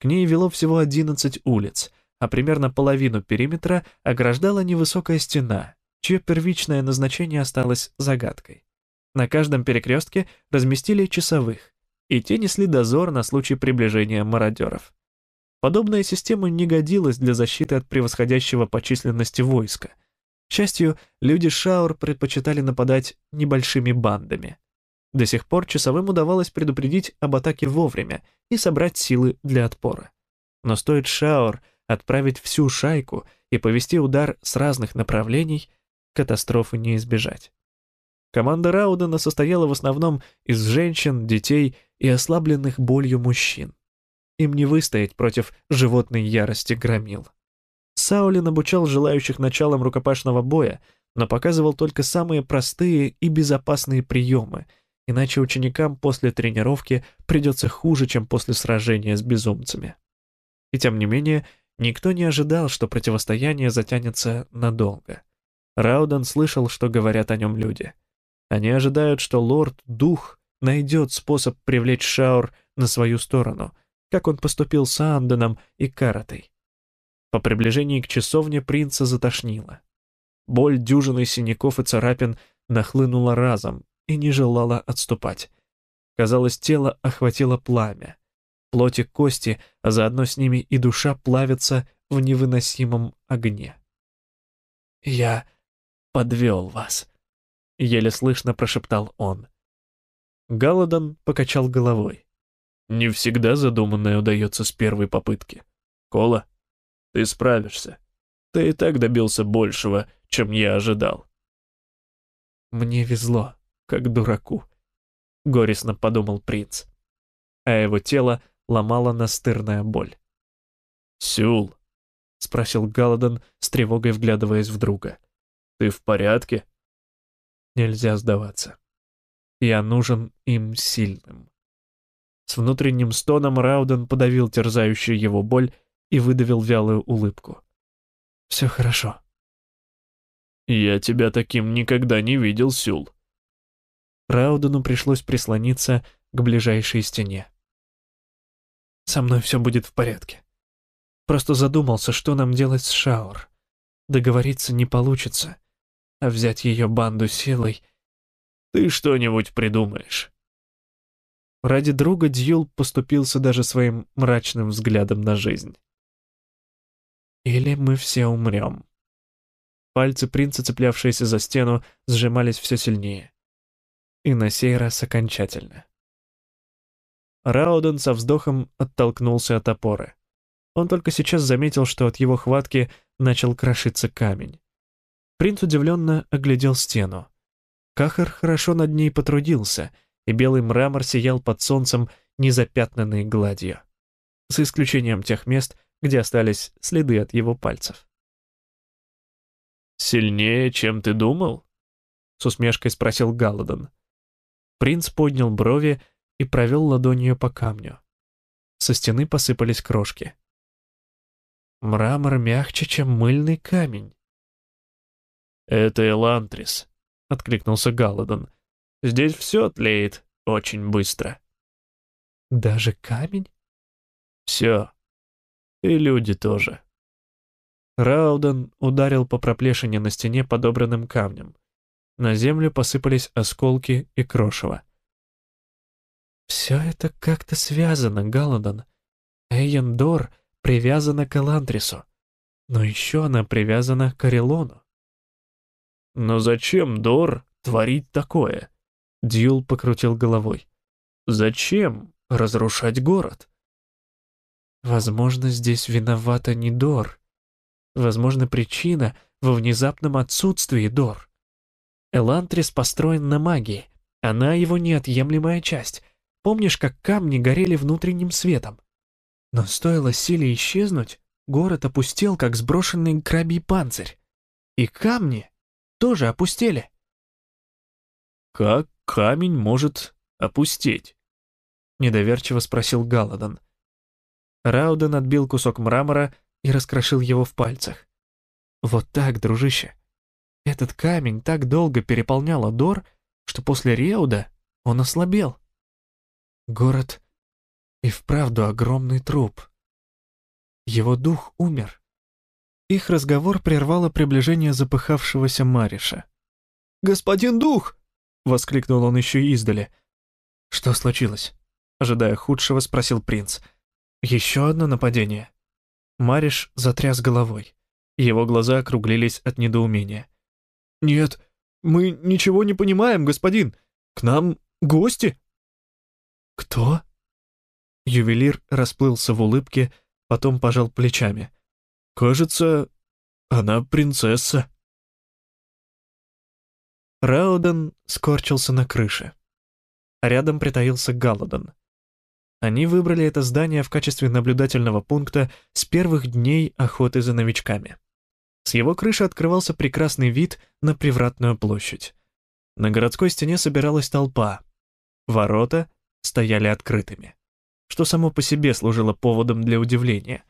К ней вело всего 11 улиц, а примерно половину периметра ограждала невысокая стена, чье первичное назначение осталось загадкой. На каждом перекрестке разместили часовых, и те несли дозор на случай приближения мародеров. Подобная система не годилась для защиты от превосходящего по численности войска. К счастью, люди Шаур предпочитали нападать небольшими бандами. До сих пор часовым удавалось предупредить об атаке вовремя и собрать силы для отпора. Но стоит Шаур отправить всю шайку и повести удар с разных направлений, катастрофы не избежать. Команда Раудена состояла в основном из женщин, детей и ослабленных болью мужчин. Им не выстоять против животной ярости громил. Саулин обучал желающих началом рукопашного боя, но показывал только самые простые и безопасные приемы, иначе ученикам после тренировки придется хуже, чем после сражения с безумцами. И тем не менее, никто не ожидал, что противостояние затянется надолго. Рауден слышал, что говорят о нем люди. Они ожидают, что лорд-дух найдет способ привлечь Шаур на свою сторону, как он поступил с Анденом и Каратой. По приближении к часовне принца затошнило. Боль дюжины синяков и царапин нахлынула разом и не желала отступать. Казалось, тело охватило пламя. Плоть и кости, а заодно с ними и душа плавятся в невыносимом огне. «Я подвел вас», — еле слышно прошептал он. Галадон покачал головой. «Не всегда задуманное удается с первой попытки. Кола, ты справишься. Ты и так добился большего, чем я ожидал». «Мне везло, как дураку», — горестно подумал принц. А его тело ломала настырная боль. «Сюл», — спросил Галадон, с тревогой вглядываясь в друга. «Ты в порядке?» Нельзя сдаваться. Я нужен им сильным. С внутренним стоном Рауден подавил терзающую его боль и выдавил вялую улыбку. «Все хорошо». «Я тебя таким никогда не видел, Сюл». Раудену пришлось прислониться к ближайшей стене. Со мной все будет в порядке. Просто задумался, что нам делать с Шаур. Договориться не получится, а взять ее банду силой... Ты что-нибудь придумаешь. Ради друга Дьюл поступился даже своим мрачным взглядом на жизнь. Или мы все умрем. Пальцы принца, цеплявшиеся за стену, сжимались все сильнее. И на сей раз окончательно. Рауден со вздохом оттолкнулся от опоры. Он только сейчас заметил, что от его хватки начал крошиться камень. Принц удивленно оглядел стену. Кахар хорошо над ней потрудился, и белый мрамор сиял под солнцем, незапятнанный гладью. За исключением тех мест, где остались следы от его пальцев. «Сильнее, чем ты думал?» — с усмешкой спросил Галадон. Принц поднял брови и провел ладонью по камню. Со стены посыпались крошки. Мрамор мягче, чем мыльный камень. «Это Элантрис», — откликнулся Галадон. «Здесь все тлеет очень быстро». «Даже камень?» «Все. И люди тоже». Рауден ударил по проплешине на стене подобранным камнем. На землю посыпались осколки и крошево. Все это как-то связано, Галадон. Эйендор привязана к Эландрису, но еще она привязана к Орелону. «Но зачем, Дор, творить такое?» Дьюл покрутил головой. «Зачем разрушать город?» «Возможно, здесь виновата не Дор. Возможно, причина во внезапном отсутствии Дор. Элантрис построен на магии, она его неотъемлемая часть, Помнишь, как камни горели внутренним светом? Но стоило силе исчезнуть, город опустел, как сброшенный крабий панцирь. И камни тоже опустели. «Как камень может опустеть?» — недоверчиво спросил Галадон. Рауден отбил кусок мрамора и раскрошил его в пальцах. «Вот так, дружище. Этот камень так долго переполнял Адор, что после Реуда он ослабел. Город и вправду огромный труп. Его дух умер. Их разговор прервало приближение запыхавшегося Мариша. «Господин дух!» — воскликнул он еще издали. «Что случилось?» Ожидая худшего, спросил принц. «Еще одно нападение?» Мариш затряс головой. Его глаза округлились от недоумения. «Нет, мы ничего не понимаем, господин. К нам гости». «Кто?» Ювелир расплылся в улыбке, потом пожал плечами. «Кажется, она принцесса». Рауден скорчился на крыше. Рядом притаился Галладон. Они выбрали это здание в качестве наблюдательного пункта с первых дней охоты за новичками. С его крыши открывался прекрасный вид на привратную площадь. На городской стене собиралась толпа. Ворота стояли открытыми, что само по себе служило поводом для удивления.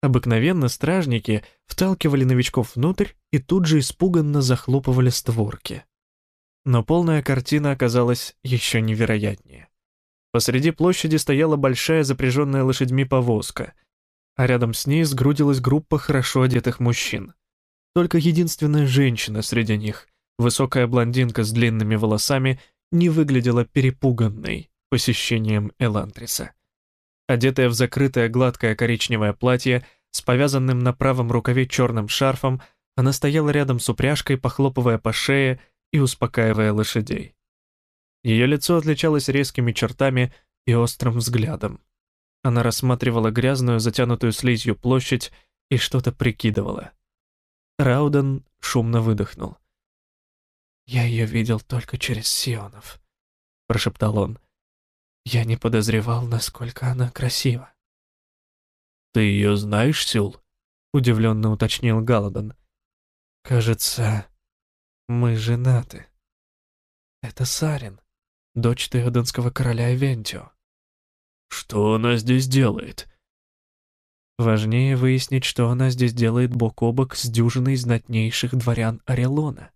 Обыкновенно стражники вталкивали новичков внутрь и тут же испуганно захлопывали створки. Но полная картина оказалась еще невероятнее. Посреди площади стояла большая запряженная лошадьми повозка, а рядом с ней сгрудилась группа хорошо одетых мужчин. Только единственная женщина среди них, высокая блондинка с длинными волосами, не выглядела перепуганной посещением Элантриса. Одетая в закрытое гладкое коричневое платье с повязанным на правом рукаве черным шарфом, она стояла рядом с упряжкой, похлопывая по шее и успокаивая лошадей. Ее лицо отличалось резкими чертами и острым взглядом. Она рассматривала грязную, затянутую слизью площадь и что-то прикидывала. Рауден шумно выдохнул. «Я ее видел только через Сионов», — прошептал он. «Я не подозревал, насколько она красива». «Ты ее знаешь, Сюл?» — удивленно уточнил Галадон. «Кажется, мы женаты. Это Сарин, дочь Теоденского короля Эвентио. Что она здесь делает? Важнее выяснить, что она здесь делает бок о бок с дюжиной знатнейших дворян Орелона.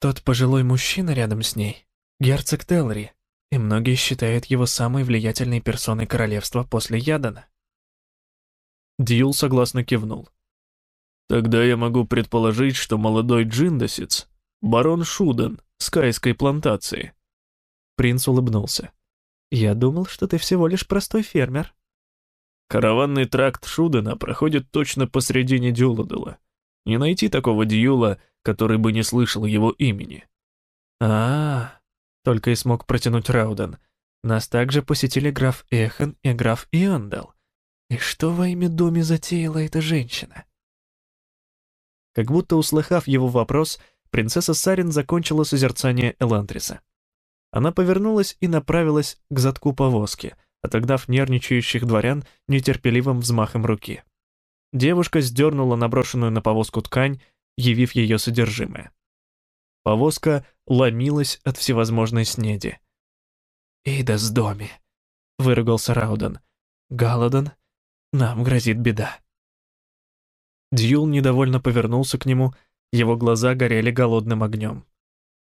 Тот пожилой мужчина рядом с ней — герцог Телри, и многие считают его самой влиятельной персоной королевства после Ядана. Дьюл согласно кивнул. «Тогда я могу предположить, что молодой джиндосец барон Шуден с Кайской плантации». Принц улыбнулся. «Я думал, что ты всего лишь простой фермер». Караванный тракт Шудена проходит точно посредине Дюладела. Не найти такого Дьюла, который бы не слышал его имени. а, -а, -а только и смог протянуть Рауден. Нас также посетили граф Эхан и граф Иондал. И что во имя доме затеяла эта женщина? Как будто услыхав его вопрос, принцесса Сарин закончила созерцание Элантриса. Она повернулась и направилась к задку повозки, отогнав нервничающих дворян нетерпеливым взмахом руки. Девушка сдернула наброшенную на повозку ткань, явив ее содержимое. Повозка ломилась от всевозможной снеди. «Ида с доме», — выругался Рауден. «Галадон, нам грозит беда». Дьюл недовольно повернулся к нему его глаза горели голодным огнем.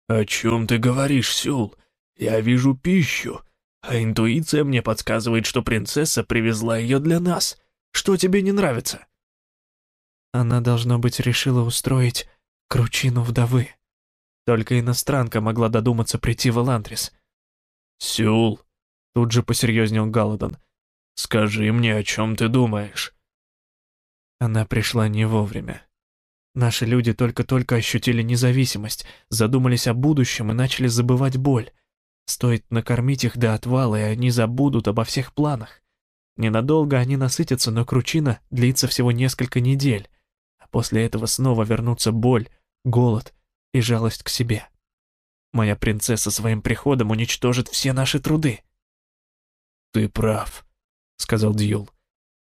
«О чем ты говоришь, Сюл? Я вижу пищу, а интуиция мне подсказывает, что принцесса привезла ее для нас. Что тебе не нравится?» Она, должно быть, решила устроить кручину вдовы. Только иностранка могла додуматься прийти в Элантрис. «Сюл», — тут же посерьезнел Галадон, — «скажи мне, о чем ты думаешь?» Она пришла не вовремя. Наши люди только-только ощутили независимость, задумались о будущем и начали забывать боль. Стоит накормить их до отвала, и они забудут обо всех планах. Ненадолго они насытятся, но кручина длится всего несколько недель, а после этого снова вернутся боль, голод и жалость к себе. Моя принцесса своим приходом уничтожит все наши труды. «Ты прав», — сказал Дьюл.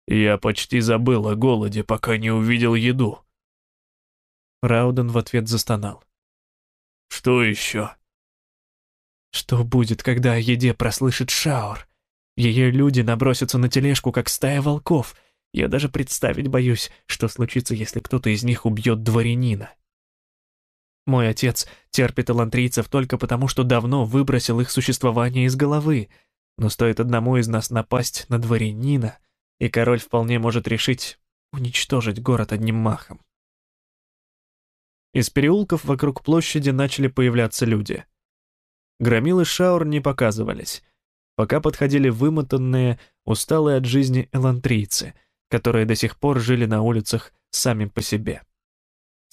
«Я почти забыл о голоде, пока не увидел еду». Рауден в ответ застонал. «Что еще?» «Что будет, когда о еде прослышит Шаур? Ее люди набросятся на тележку, как стая волков. Я даже представить боюсь, что случится, если кто-то из них убьет дворянина. Мой отец терпит элантрийцев только потому, что давно выбросил их существование из головы, но стоит одному из нас напасть на дворянина, и король вполне может решить уничтожить город одним махом. Из переулков вокруг площади начали появляться люди. Громилы Шаур не показывались, пока подходили вымотанные, усталые от жизни элантрийцы, которые до сих пор жили на улицах сами по себе.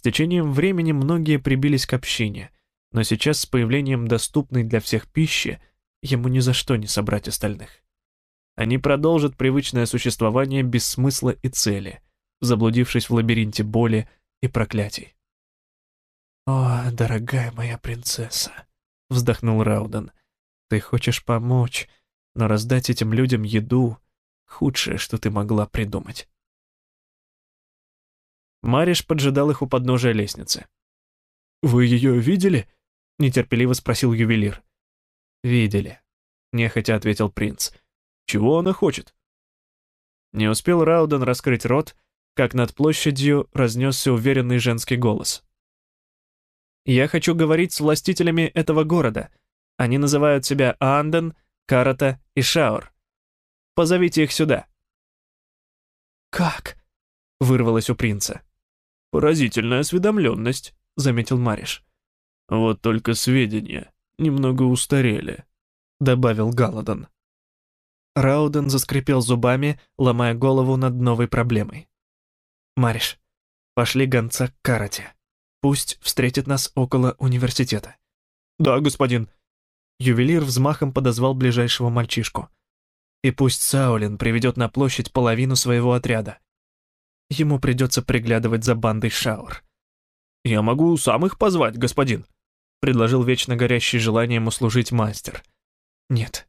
С течением времени многие прибились к общине, но сейчас с появлением доступной для всех пищи ему ни за что не собрать остальных. Они продолжат привычное существование без смысла и цели, заблудившись в лабиринте боли и проклятий. «О, дорогая моя принцесса», — вздохнул Рауден, — «ты хочешь помочь, но раздать этим людям еду — худшее, что ты могла придумать». Мариш поджидал их у подножия лестницы. «Вы ее видели?» — нетерпеливо спросил ювелир. «Видели», — нехотя ответил принц. «Чего она хочет?» Не успел Рауден раскрыть рот, как над площадью разнесся уверенный женский голос. «Я хочу говорить с властителями этого города. Они называют себя Аанден, Карата и Шаур. Позовите их сюда». «Как?» — вырвалось у принца. «Поразительная осведомленность», — заметил Мариш. «Вот только сведения немного устарели», — добавил Галадон. Рауден заскрипел зубами, ломая голову над новой проблемой. «Мариш, пошли гонца к Карате. Пусть встретит нас около университета». «Да, господин». Ювелир взмахом подозвал ближайшего мальчишку. «И пусть Саулин приведет на площадь половину своего отряда. Ему придется приглядывать за бандой Шаур. «Я могу сам их позвать, господин», — предложил вечно горящий желанием услужить мастер. «Нет,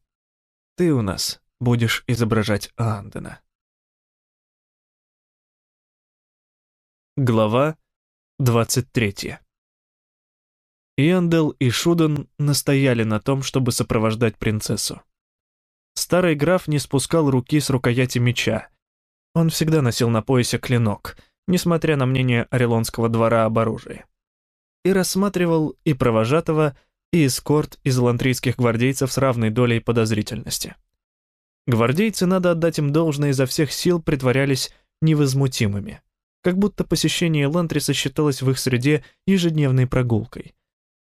ты у нас будешь изображать Андена». Глава 23 Иандел и Шуден настояли на том, чтобы сопровождать принцессу. Старый граф не спускал руки с рукояти меча, он всегда носил на поясе клинок, несмотря на мнение Орелонского двора об оружии. И рассматривал и провожатого, и эскорт из лантрийских гвардейцев с равной долей подозрительности. Гвардейцы, надо отдать им должное, изо всех сил притворялись невозмутимыми, как будто посещение Лантриса считалось в их среде ежедневной прогулкой.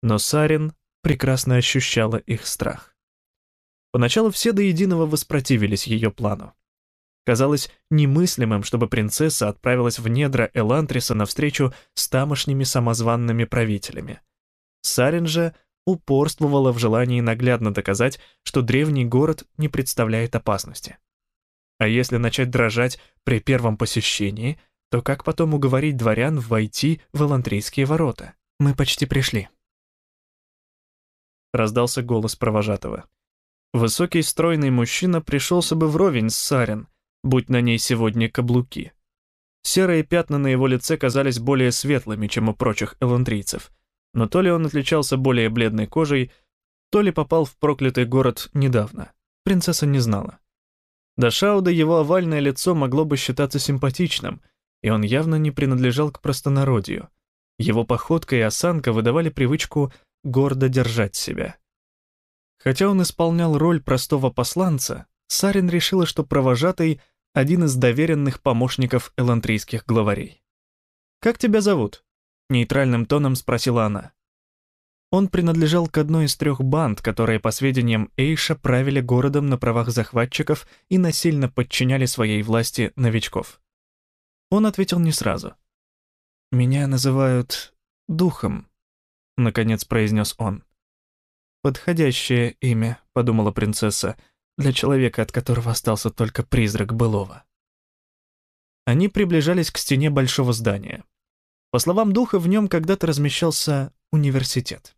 Но Сарин прекрасно ощущала их страх. Поначалу все до единого воспротивились ее плану. Казалось немыслимым, чтобы принцесса отправилась в недра Элантриса навстречу с тамошними самозванными правителями. Сарин же упорствовала в желании наглядно доказать, что древний город не представляет опасности. А если начать дрожать при первом посещении, то как потом уговорить дворян войти в Элантрийские ворота? Мы почти пришли. Раздался голос провожатого. Высокий стройный мужчина пришелся бы вровень с Сарин, будь на ней сегодня каблуки. Серые пятна на его лице казались более светлыми, чем у прочих эландрийцев, но то ли он отличался более бледной кожей, то ли попал в проклятый город недавно. Принцесса не знала. До Шауда его овальное лицо могло бы считаться симпатичным, и он явно не принадлежал к простонародью. Его походка и осанка выдавали привычку гордо держать себя. Хотя он исполнял роль простого посланца, Сарин решила, что провожатый — один из доверенных помощников элантрийских главарей. «Как тебя зовут?» — нейтральным тоном спросила она. Он принадлежал к одной из трех банд, которые, по сведениям Эйша, правили городом на правах захватчиков и насильно подчиняли своей власти новичков. Он ответил не сразу. «Меня называют Духом», — наконец произнес он. «Подходящее имя», — подумала принцесса, — для человека, от которого остался только призрак былого. Они приближались к стене большого здания. По словам духа, в нем когда-то размещался университет.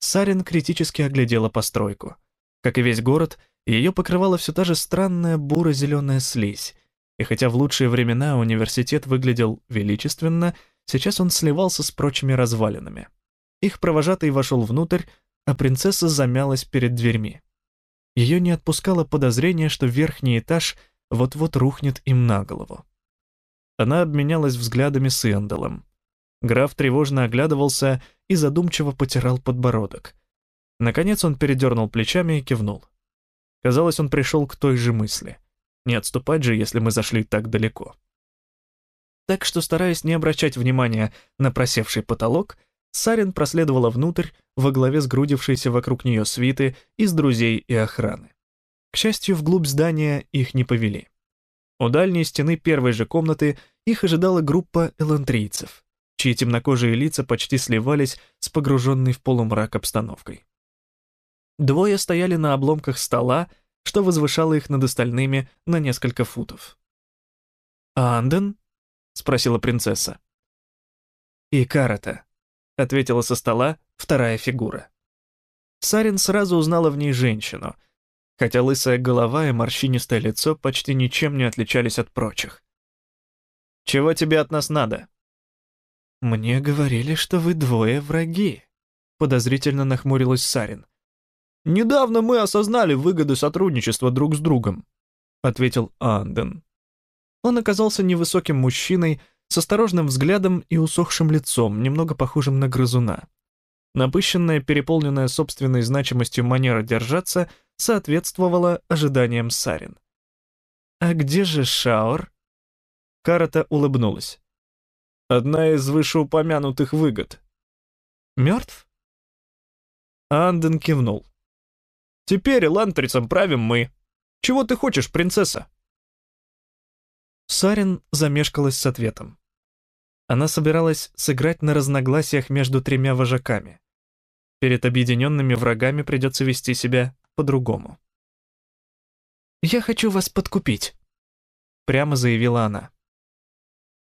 Сарин критически оглядела постройку. Как и весь город, ее покрывала все та же странная буро-зеленая слизь, и хотя в лучшие времена университет выглядел величественно, сейчас он сливался с прочими развалинами. Их провожатый вошел внутрь, а принцесса замялась перед дверьми. Ее не отпускало подозрение, что верхний этаж вот-вот рухнет им на голову. Она обменялась взглядами с Эндалом. Граф тревожно оглядывался и задумчиво потирал подбородок. Наконец он передернул плечами и кивнул. Казалось, он пришел к той же мысли. Не отступать же, если мы зашли так далеко. Так что, стараясь не обращать внимания на просевший потолок, Сарин проследовала внутрь во главе сгрудившейся вокруг нее свиты из друзей и охраны. К счастью, вглубь здания их не повели. У дальней стены первой же комнаты их ожидала группа элантрийцев, чьи темнокожие лица почти сливались с погруженной в полумрак обстановкой. Двое стояли на обломках стола, что возвышало их над остальными на несколько футов. «Анден?» — спросила принцесса. «И Карата», — ответила со стола вторая фигура. Сарин сразу узнала в ней женщину — хотя лысая голова и морщинистое лицо почти ничем не отличались от прочих. «Чего тебе от нас надо?» «Мне говорили, что вы двое враги», — подозрительно нахмурилась Сарин. «Недавно мы осознали выгоды сотрудничества друг с другом», — ответил Анден. Он оказался невысоким мужчиной с осторожным взглядом и усохшим лицом, немного похожим на грызуна. Напыщенная, переполненная собственной значимостью манера держаться соответствовала ожиданиям Сарин. «А где же Шаур?» Карата улыбнулась. «Одна из вышеупомянутых выгод». «Мертв?» Анден кивнул. «Теперь лантрицам правим мы. Чего ты хочешь, принцесса?» Сарин замешкалась с ответом. Она собиралась сыграть на разногласиях между тремя вожаками. Перед объединенными врагами придется вести себя по-другому. «Я хочу вас подкупить», — прямо заявила она.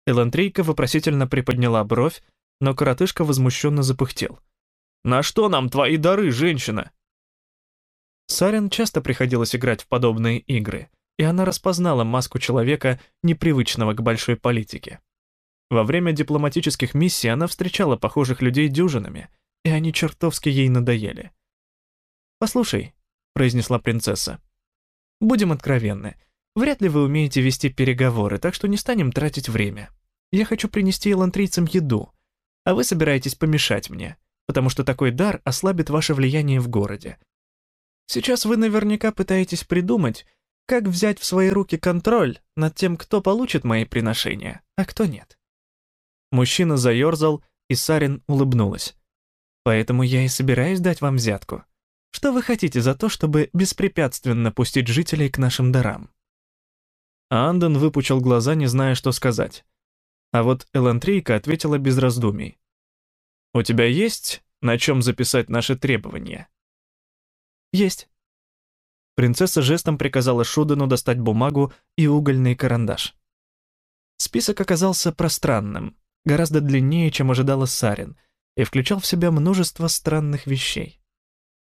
Элантрийка вопросительно приподняла бровь, но коротышка возмущенно запыхтел. «На что нам твои дары, женщина?» Сарин часто приходилось играть в подобные игры, и она распознала маску человека, непривычного к большой политике. Во время дипломатических миссий она встречала похожих людей дюжинами, и они чертовски ей надоели. «Послушай», — произнесла принцесса, — «будем откровенны. Вряд ли вы умеете вести переговоры, так что не станем тратить время. Я хочу принести элантрийцам еду, а вы собираетесь помешать мне, потому что такой дар ослабит ваше влияние в городе. Сейчас вы наверняка пытаетесь придумать, как взять в свои руки контроль над тем, кто получит мои приношения, а кто нет. Мужчина заерзал, и Сарин улыбнулась. «Поэтому я и собираюсь дать вам взятку. Что вы хотите за то, чтобы беспрепятственно пустить жителей к нашим дарам?» Анден выпучил глаза, не зная, что сказать. А вот Элантрийка ответила без раздумий. «У тебя есть на чем записать наши требования?» «Есть». Принцесса жестом приказала Шудену достать бумагу и угольный карандаш. Список оказался пространным, гораздо длиннее, чем ожидала Сарин, и включал в себя множество странных вещей.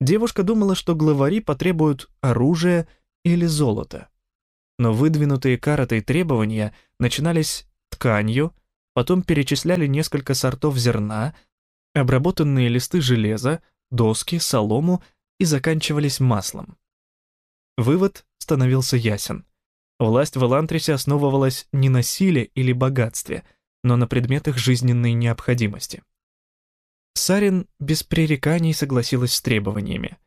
Девушка думала, что главари потребуют оружия или золота. Но выдвинутые каратой требования начинались тканью, потом перечисляли несколько сортов зерна, обработанные листы железа, доски, солому и заканчивались маслом. Вывод становился ясен. Власть в Элантрисе основывалась не на силе или богатстве — но на предметах жизненной необходимости. Сарин без пререканий согласилась с требованиями.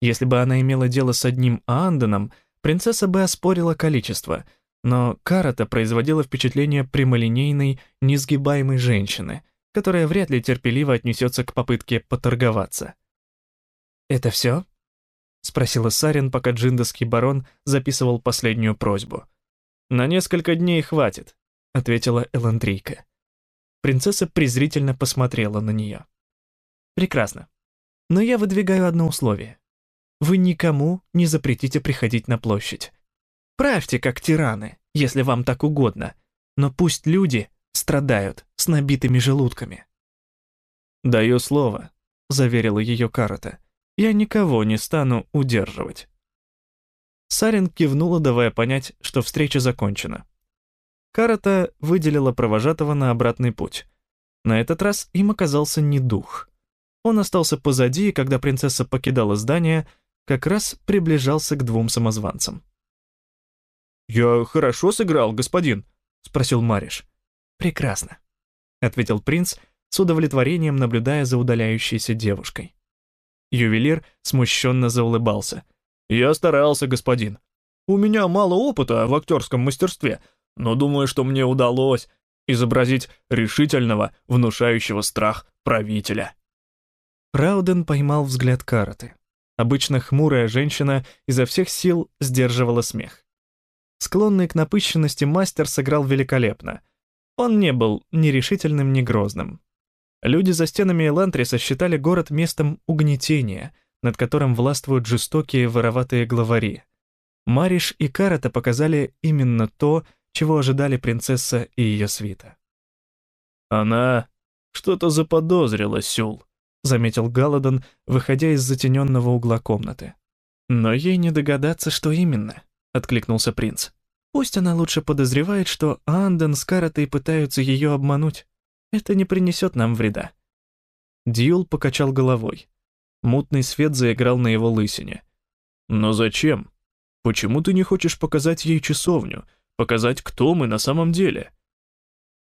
Если бы она имела дело с одним Аанденом, принцесса бы оспорила количество, но Карата производила впечатление прямолинейной, несгибаемой женщины, которая вряд ли терпеливо отнесется к попытке поторговаться. «Это все?» — спросила Сарин, пока джиндовский барон записывал последнюю просьбу. «На несколько дней хватит», — ответила Эландрийка. Принцесса презрительно посмотрела на нее. «Прекрасно. Но я выдвигаю одно условие. Вы никому не запретите приходить на площадь. Правьте, как тираны, если вам так угодно, но пусть люди страдают с набитыми желудками». «Даю слово», — заверила ее Карата. «Я никого не стану удерживать». Сарин кивнула, давая понять, что встреча закончена. Карата выделила провожатого на обратный путь. На этот раз им оказался не дух. Он остался позади, и когда принцесса покидала здание, как раз приближался к двум самозванцам. «Я хорошо сыграл, господин?» — спросил Мариш. «Прекрасно», — ответил принц, с удовлетворением наблюдая за удаляющейся девушкой. Ювелир смущенно заулыбался. «Я старался, господин. У меня мало опыта в актерском мастерстве, но думаю, что мне удалось изобразить решительного, внушающего страх правителя». Рауден поймал взгляд Караты. Обычно хмурая женщина изо всех сил сдерживала смех. Склонный к напыщенности мастер сыграл великолепно. Он не был ни решительным, ни грозным. Люди за стенами Элантриса считали город местом угнетения, над которым властвуют жестокие вороватые главари. Мариш и Карата показали именно то, чего ожидали принцесса и ее свита. «Она что-то заподозрила, Сюл», — заметил Галадон, выходя из затененного угла комнаты. «Но ей не догадаться, что именно», — откликнулся принц. «Пусть она лучше подозревает, что Анден с Каратой пытаются ее обмануть. Это не принесет нам вреда». Дьюл покачал головой. Мутный свет заиграл на его лысине. «Но зачем? Почему ты не хочешь показать ей часовню, показать, кто мы на самом деле?»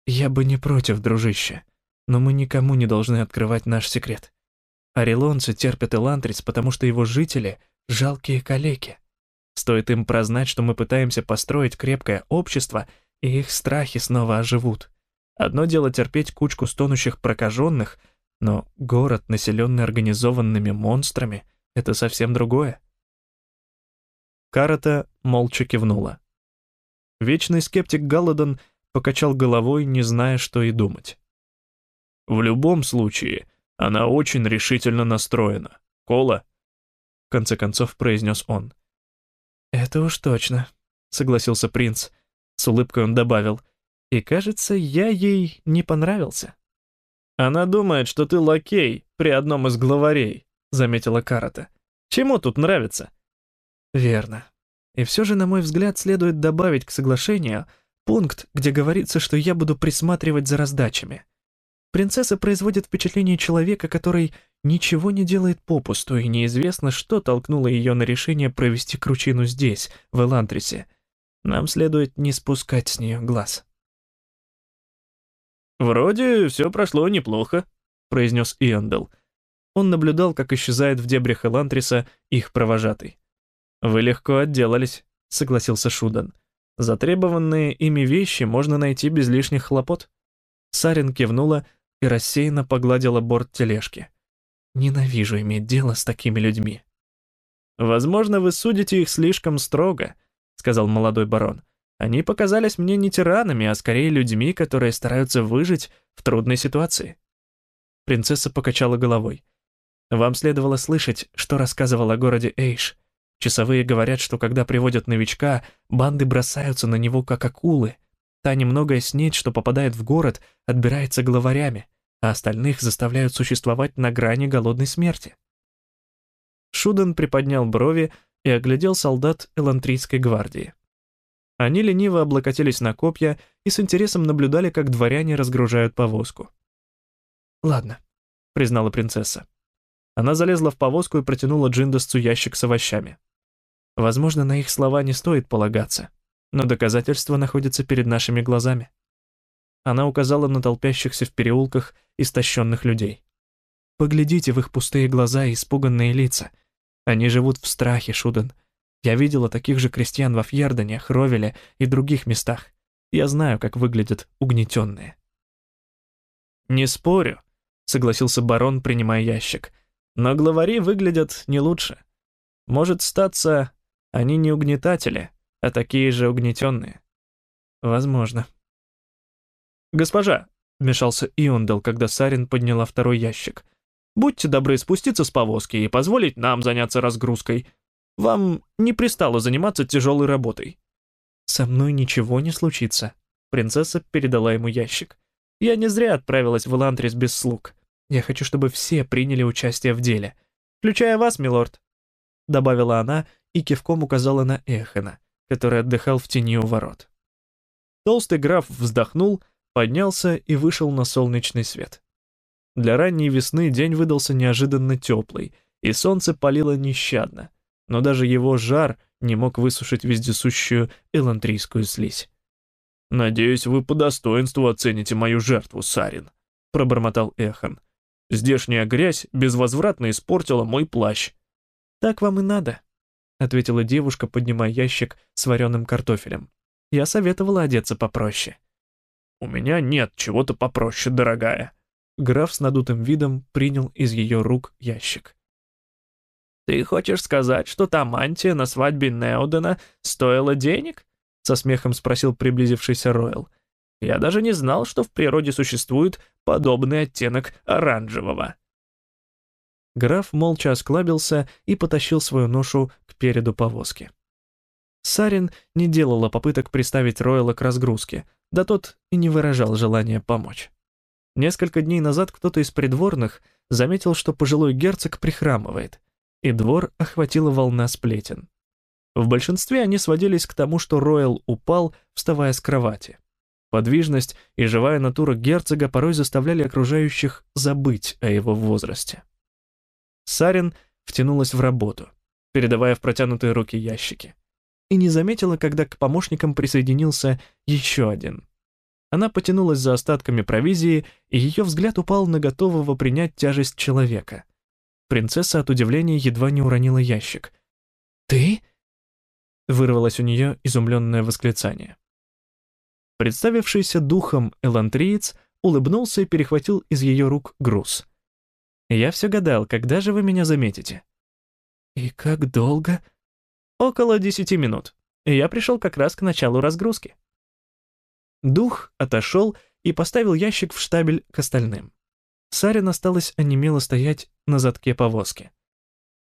«Я бы не против, дружище», но мы никому не должны открывать наш секрет. Орелонцы терпят Элантрис, потому что его жители — жалкие калеки. Стоит им прознать, что мы пытаемся построить крепкое общество, и их страхи снова оживут. Одно дело терпеть кучку стонущих прокаженных, но город, населенный организованными монстрами, — это совсем другое. Карата молча кивнула. Вечный скептик Галладон покачал головой, не зная, что и думать. В любом случае, она очень решительно настроена. Кола?» В конце концов произнес он. «Это уж точно», — согласился принц. С улыбкой он добавил. «И кажется, я ей не понравился». «Она думает, что ты лакей при одном из главарей», — заметила Карата. «Чему тут нравится?» «Верно. И все же, на мой взгляд, следует добавить к соглашению пункт, где говорится, что я буду присматривать за раздачами. Принцесса производит впечатление человека, который ничего не делает попусту, и неизвестно, что толкнуло ее на решение провести кручину здесь, в Элантрисе. Нам следует не спускать с нее глаз. «Вроде все прошло неплохо», — произнес Иондел. Он наблюдал, как исчезает в дебрях Элантриса их провожатый. «Вы легко отделались», — согласился Шудан. «Затребованные ими вещи можно найти без лишних хлопот». Сарин кивнула, и рассеянно погладила борт тележки. «Ненавижу иметь дело с такими людьми». «Возможно, вы судите их слишком строго», — сказал молодой барон. «Они показались мне не тиранами, а скорее людьми, которые стараются выжить в трудной ситуации». Принцесса покачала головой. «Вам следовало слышать, что рассказывал о городе Эйш. Часовые говорят, что когда приводят новичка, банды бросаются на него как акулы, Та немногое снеть, что попадает в город, отбирается главарями, а остальных заставляют существовать на грани голодной смерти. Шуден приподнял брови и оглядел солдат Элантрийской гвардии. Они лениво облокотились на копья и с интересом наблюдали, как дворяне разгружают повозку. «Ладно», — признала принцесса. Она залезла в повозку и протянула Джиндасцу ящик с овощами. Возможно, на их слова не стоит полагаться но доказательства находятся перед нашими глазами. Она указала на толпящихся в переулках истощенных людей. Поглядите в их пустые глаза и испуганные лица. Они живут в страхе, Шуден. Я видела таких же крестьян во Фьердене, Хровеле и других местах. Я знаю, как выглядят угнетенные. «Не спорю», — согласился барон, принимая ящик. «Но главари выглядят не лучше. Может статься, они не угнетатели, а такие же угнетенные. Возможно. «Госпожа», — вмешался Иондел, когда Сарин подняла второй ящик, «будьте добры спуститься с повозки и позволить нам заняться разгрузкой. Вам не пристало заниматься тяжелой работой». «Со мной ничего не случится», — принцесса передала ему ящик. «Я не зря отправилась в Элантрис без слуг. Я хочу, чтобы все приняли участие в деле, включая вас, милорд», — добавила она и кивком указала на Эхена который отдыхал в тени у ворот. Толстый граф вздохнул, поднялся и вышел на солнечный свет. Для ранней весны день выдался неожиданно теплый, и солнце палило нещадно, но даже его жар не мог высушить вездесущую элантрийскую слизь. «Надеюсь, вы по достоинству оцените мою жертву, Сарин», — пробормотал Эхан. «Здешняя грязь безвозвратно испортила мой плащ». «Так вам и надо», — ответила девушка, поднимая ящик с вареным картофелем. «Я советовала одеться попроще». «У меня нет чего-то попроще, дорогая». граф с надутым видом принял из ее рук ящик. «Ты хочешь сказать, что та мантия на свадьбе Неодена стоила денег?» — со смехом спросил приблизившийся Ройл. «Я даже не знал, что в природе существует подобный оттенок оранжевого». Граф молча осклабился и потащил свою ношу к переду повозки. Сарин не делала попыток приставить Ройла к разгрузке, да тот и не выражал желания помочь. Несколько дней назад кто-то из придворных заметил, что пожилой герцог прихрамывает, и двор охватила волна сплетен. В большинстве они сводились к тому, что Ройл упал, вставая с кровати. Подвижность и живая натура герцога порой заставляли окружающих забыть о его возрасте. Сарин втянулась в работу, передавая в протянутые руки ящики и не заметила, когда к помощникам присоединился еще один. Она потянулась за остатками провизии, и ее взгляд упал на готового принять тяжесть человека. Принцесса от удивления едва не уронила ящик. «Ты?» — вырвалось у нее изумленное восклицание. Представившийся духом элантриец улыбнулся и перехватил из ее рук груз. «Я все гадал, когда же вы меня заметите?» «И как долго?» Около десяти минут. я пришел как раз к началу разгрузки. Дух отошел и поставил ящик в штабель к остальным. Сарин осталась онемело стоять на задке повозки.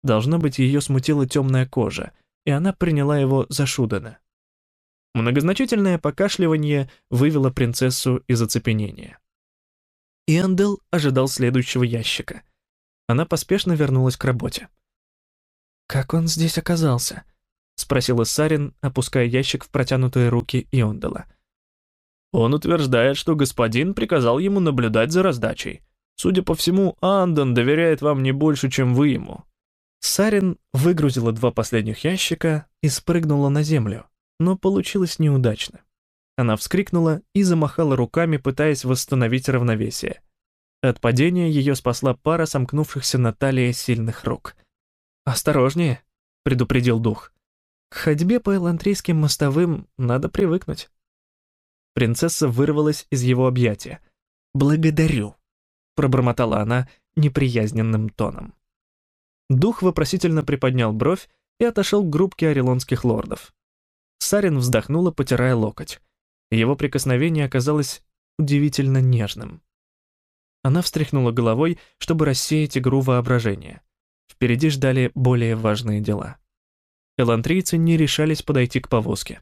Должно быть, ее смутила темная кожа, и она приняла его за Шудана. Многозначительное покашливание вывело принцессу из оцепенения. Иандел ожидал следующего ящика. Она поспешно вернулась к работе. «Как он здесь оказался?» — спросил Иссарин, опуская ящик в протянутые руки Иондала. «Он утверждает, что господин приказал ему наблюдать за раздачей. Судя по всему, Андон доверяет вам не больше, чем вы ему». Сарин выгрузила два последних ящика и спрыгнула на землю, но получилось неудачно. Она вскрикнула и замахала руками, пытаясь восстановить равновесие. От падения ее спасла пара сомкнувшихся на талии сильных рук. «Осторожнее», — предупредил дух. К ходьбе по элантрийским мостовым надо привыкнуть. Принцесса вырвалась из его объятия. «Благодарю», — пробормотала она неприязненным тоном. Дух вопросительно приподнял бровь и отошел к группке орелонских лордов. Сарин вздохнула, потирая локоть. Его прикосновение оказалось удивительно нежным. Она встряхнула головой, чтобы рассеять игру воображения. Впереди ждали более важные дела элантрийцы не решались подойти к повозке.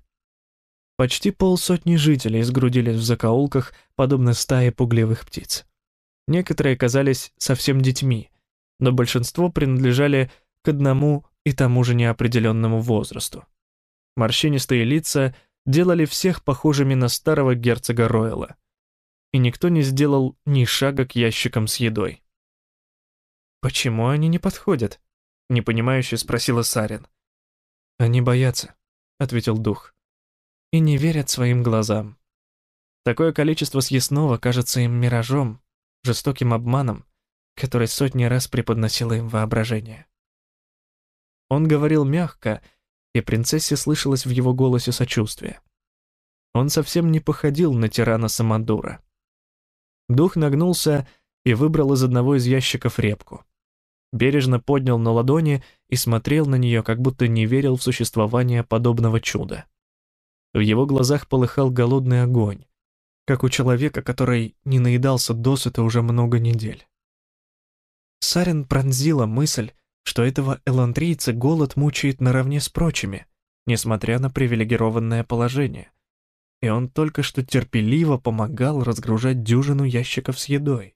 Почти полсотни жителей сгрудились в закоулках, подобно стае пугливых птиц. Некоторые казались совсем детьми, но большинство принадлежали к одному и тому же неопределенному возрасту. Морщинистые лица делали всех похожими на старого герцога Ройла, и никто не сделал ни шага к ящикам с едой. «Почему они не подходят?» — непонимающе спросила Сарин. «Они боятся», — ответил дух, — «и не верят своим глазам. Такое количество съестного кажется им миражом, жестоким обманом, который сотни раз преподносило им воображение». Он говорил мягко, и принцессе слышалось в его голосе сочувствие. Он совсем не походил на тирана Самандура. Дух нагнулся и выбрал из одного из ящиков репку бережно поднял на ладони и смотрел на нее, как будто не верил в существование подобного чуда. В его глазах полыхал голодный огонь, как у человека, который не наедался досыта уже много недель. Сарин пронзила мысль, что этого элантрийца голод мучает наравне с прочими, несмотря на привилегированное положение, и он только что терпеливо помогал разгружать дюжину ящиков с едой.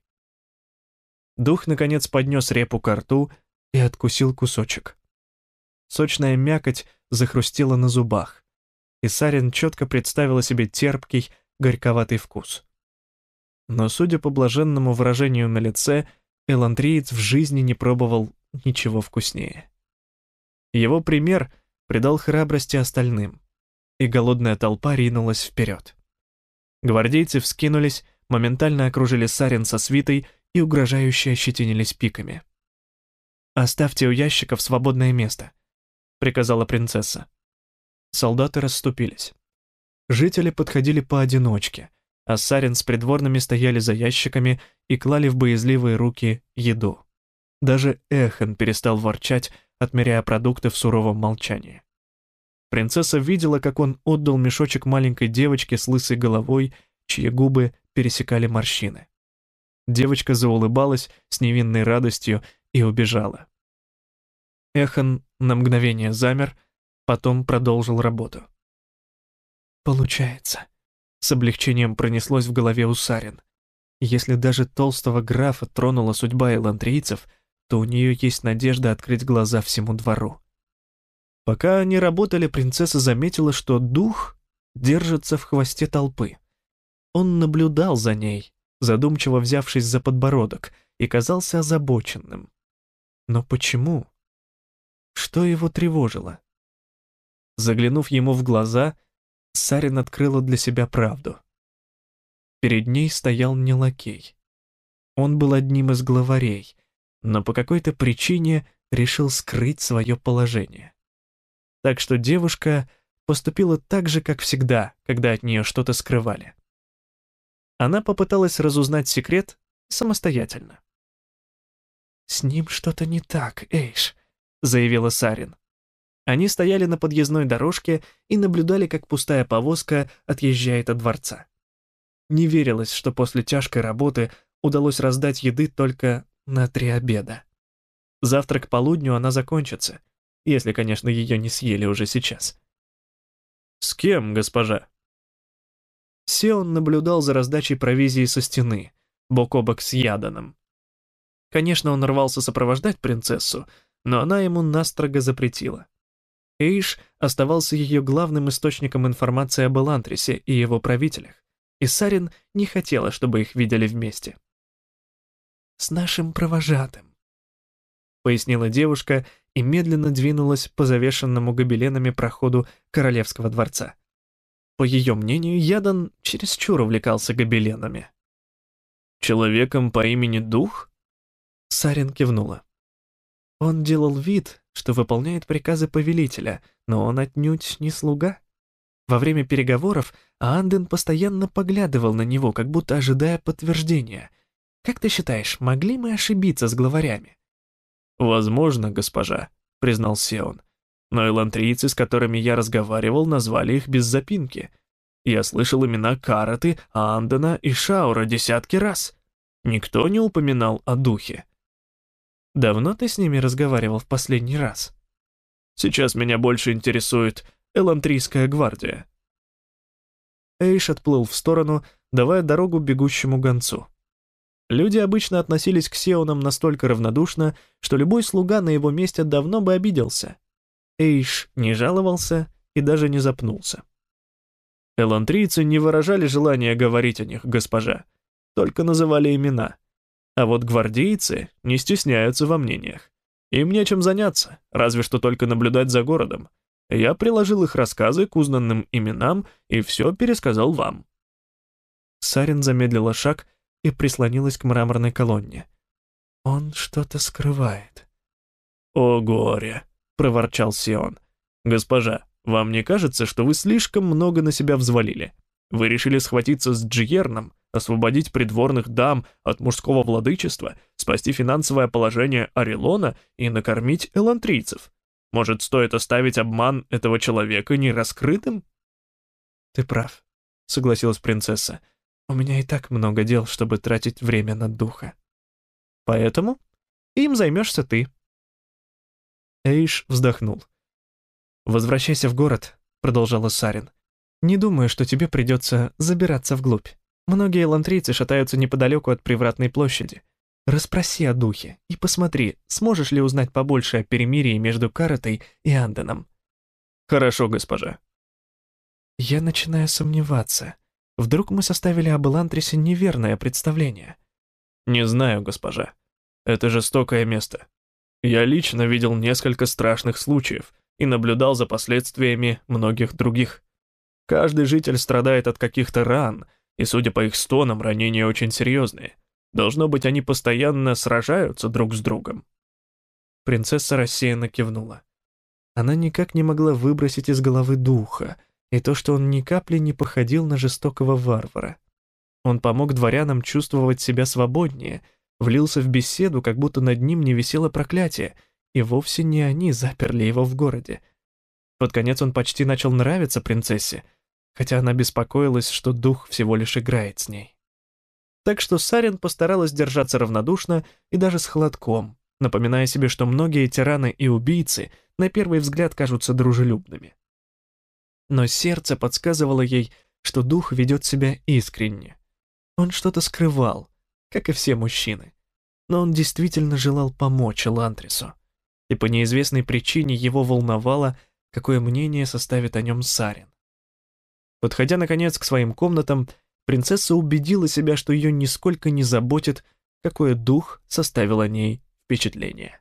Дух, наконец, поднес репу к рту и откусил кусочек. Сочная мякоть захрустела на зубах, и Сарин четко представила себе терпкий, горьковатый вкус. Но, судя по блаженному выражению на лице, эландриец в жизни не пробовал ничего вкуснее. Его пример придал храбрости остальным, и голодная толпа ринулась вперед. Гвардейцы вскинулись, моментально окружили Сарин со свитой и угрожающе ощетинились пиками. «Оставьте у ящиков свободное место», — приказала принцесса. Солдаты расступились. Жители подходили поодиночке, а Сарин с придворными стояли за ящиками и клали в боязливые руки еду. Даже Эхен перестал ворчать, отмеряя продукты в суровом молчании. Принцесса видела, как он отдал мешочек маленькой девочке с лысой головой, чьи губы пересекали морщины. Девочка заулыбалась с невинной радостью и убежала. Эхан на мгновение замер, потом продолжил работу. «Получается», — с облегчением пронеслось в голове у Сарин. «Если даже толстого графа тронула судьба элантрийцев, то у нее есть надежда открыть глаза всему двору». Пока они работали, принцесса заметила, что дух держится в хвосте толпы. Он наблюдал за ней, задумчиво взявшись за подбородок, и казался озабоченным. Но почему? Что его тревожило? Заглянув ему в глаза, Сарин открыла для себя правду. Перед ней стоял не лакей. Он был одним из главарей, но по какой-то причине решил скрыть свое положение так что девушка поступила так же, как всегда, когда от нее что-то скрывали. Она попыталась разузнать секрет самостоятельно. «С ним что-то не так, Эйш», — заявила Сарин. Они стояли на подъездной дорожке и наблюдали, как пустая повозка отъезжает от дворца. Не верилось, что после тяжкой работы удалось раздать еды только на три обеда. Завтра к полудню она закончится, если, конечно, ее не съели уже сейчас. «С кем, госпожа?» Сеон наблюдал за раздачей провизии со стены, бок о бок с Яданом. Конечно, он рвался сопровождать принцессу, но она ему настрого запретила. Эйш оставался ее главным источником информации об Элантрисе и его правителях, и Сарин не хотела, чтобы их видели вместе. «С нашим провожатым», — пояснила девушка и медленно двинулась по завешенному гобеленами проходу королевского дворца. По ее мнению, Ядан чересчур увлекался гобеленами. «Человеком по имени Дух?» Сарин кивнула. Он делал вид, что выполняет приказы повелителя, но он отнюдь не слуга. Во время переговоров Анден постоянно поглядывал на него, как будто ожидая подтверждения. «Как ты считаешь, могли мы ошибиться с главарями?» «Возможно, госпожа», — признал Сеон. «Но элантрийцы, с которыми я разговаривал, назвали их без запинки. Я слышал имена Караты, Андена и Шаура десятки раз. Никто не упоминал о духе». «Давно ты с ними разговаривал в последний раз?» «Сейчас меня больше интересует Элантрийская гвардия». Эйш отплыл в сторону, давая дорогу бегущему гонцу. Люди обычно относились к сеонам настолько равнодушно, что любой слуга на его месте давно бы обиделся. Эйш не жаловался и даже не запнулся. Элантрийцы не выражали желания говорить о них, госпожа, только называли имена. А вот гвардейцы не стесняются во мнениях. Им нечем заняться, разве что только наблюдать за городом. Я приложил их рассказы к узнанным именам и все пересказал вам. Сарин замедлила шаг, и прислонилась к мраморной колонне. «Он что-то скрывает». «О горе!» — проворчал Сион. «Госпожа, вам не кажется, что вы слишком много на себя взвалили? Вы решили схватиться с Джиерном, освободить придворных дам от мужского владычества, спасти финансовое положение Орелона и накормить элантрийцев. Может, стоит оставить обман этого человека нераскрытым?» «Ты прав», — согласилась принцесса. У меня и так много дел, чтобы тратить время на духа. Поэтому им займешься ты. Эйш вздохнул. «Возвращайся в город», — продолжала Сарин. «Не думаю, что тебе придется забираться вглубь. Многие лантрийцы шатаются неподалеку от Привратной площади. Расспроси о духе и посмотри, сможешь ли узнать побольше о перемирии между Каратой и Анденом». «Хорошо, госпожа». «Я начинаю сомневаться», Вдруг мы составили об Элантрисе неверное представление? Не знаю, госпожа. Это жестокое место. Я лично видел несколько страшных случаев и наблюдал за последствиями многих других. Каждый житель страдает от каких-то ран, и, судя по их стонам, ранения очень серьезные. Должно быть, они постоянно сражаются друг с другом. Принцесса рассеянно кивнула. Она никак не могла выбросить из головы духа — и то, что он ни капли не походил на жестокого варвара. Он помог дворянам чувствовать себя свободнее, влился в беседу, как будто над ним не висело проклятие, и вовсе не они заперли его в городе. Под конец он почти начал нравиться принцессе, хотя она беспокоилась, что дух всего лишь играет с ней. Так что Сарин постаралась держаться равнодушно и даже с холодком, напоминая себе, что многие тираны и убийцы на первый взгляд кажутся дружелюбными. Но сердце подсказывало ей, что дух ведет себя искренне. Он что-то скрывал, как и все мужчины. Но он действительно желал помочь Элантрису. И по неизвестной причине его волновало, какое мнение составит о нем Сарин. Подходя, наконец, к своим комнатам, принцесса убедила себя, что ее нисколько не заботит, какое дух составил о ней впечатление.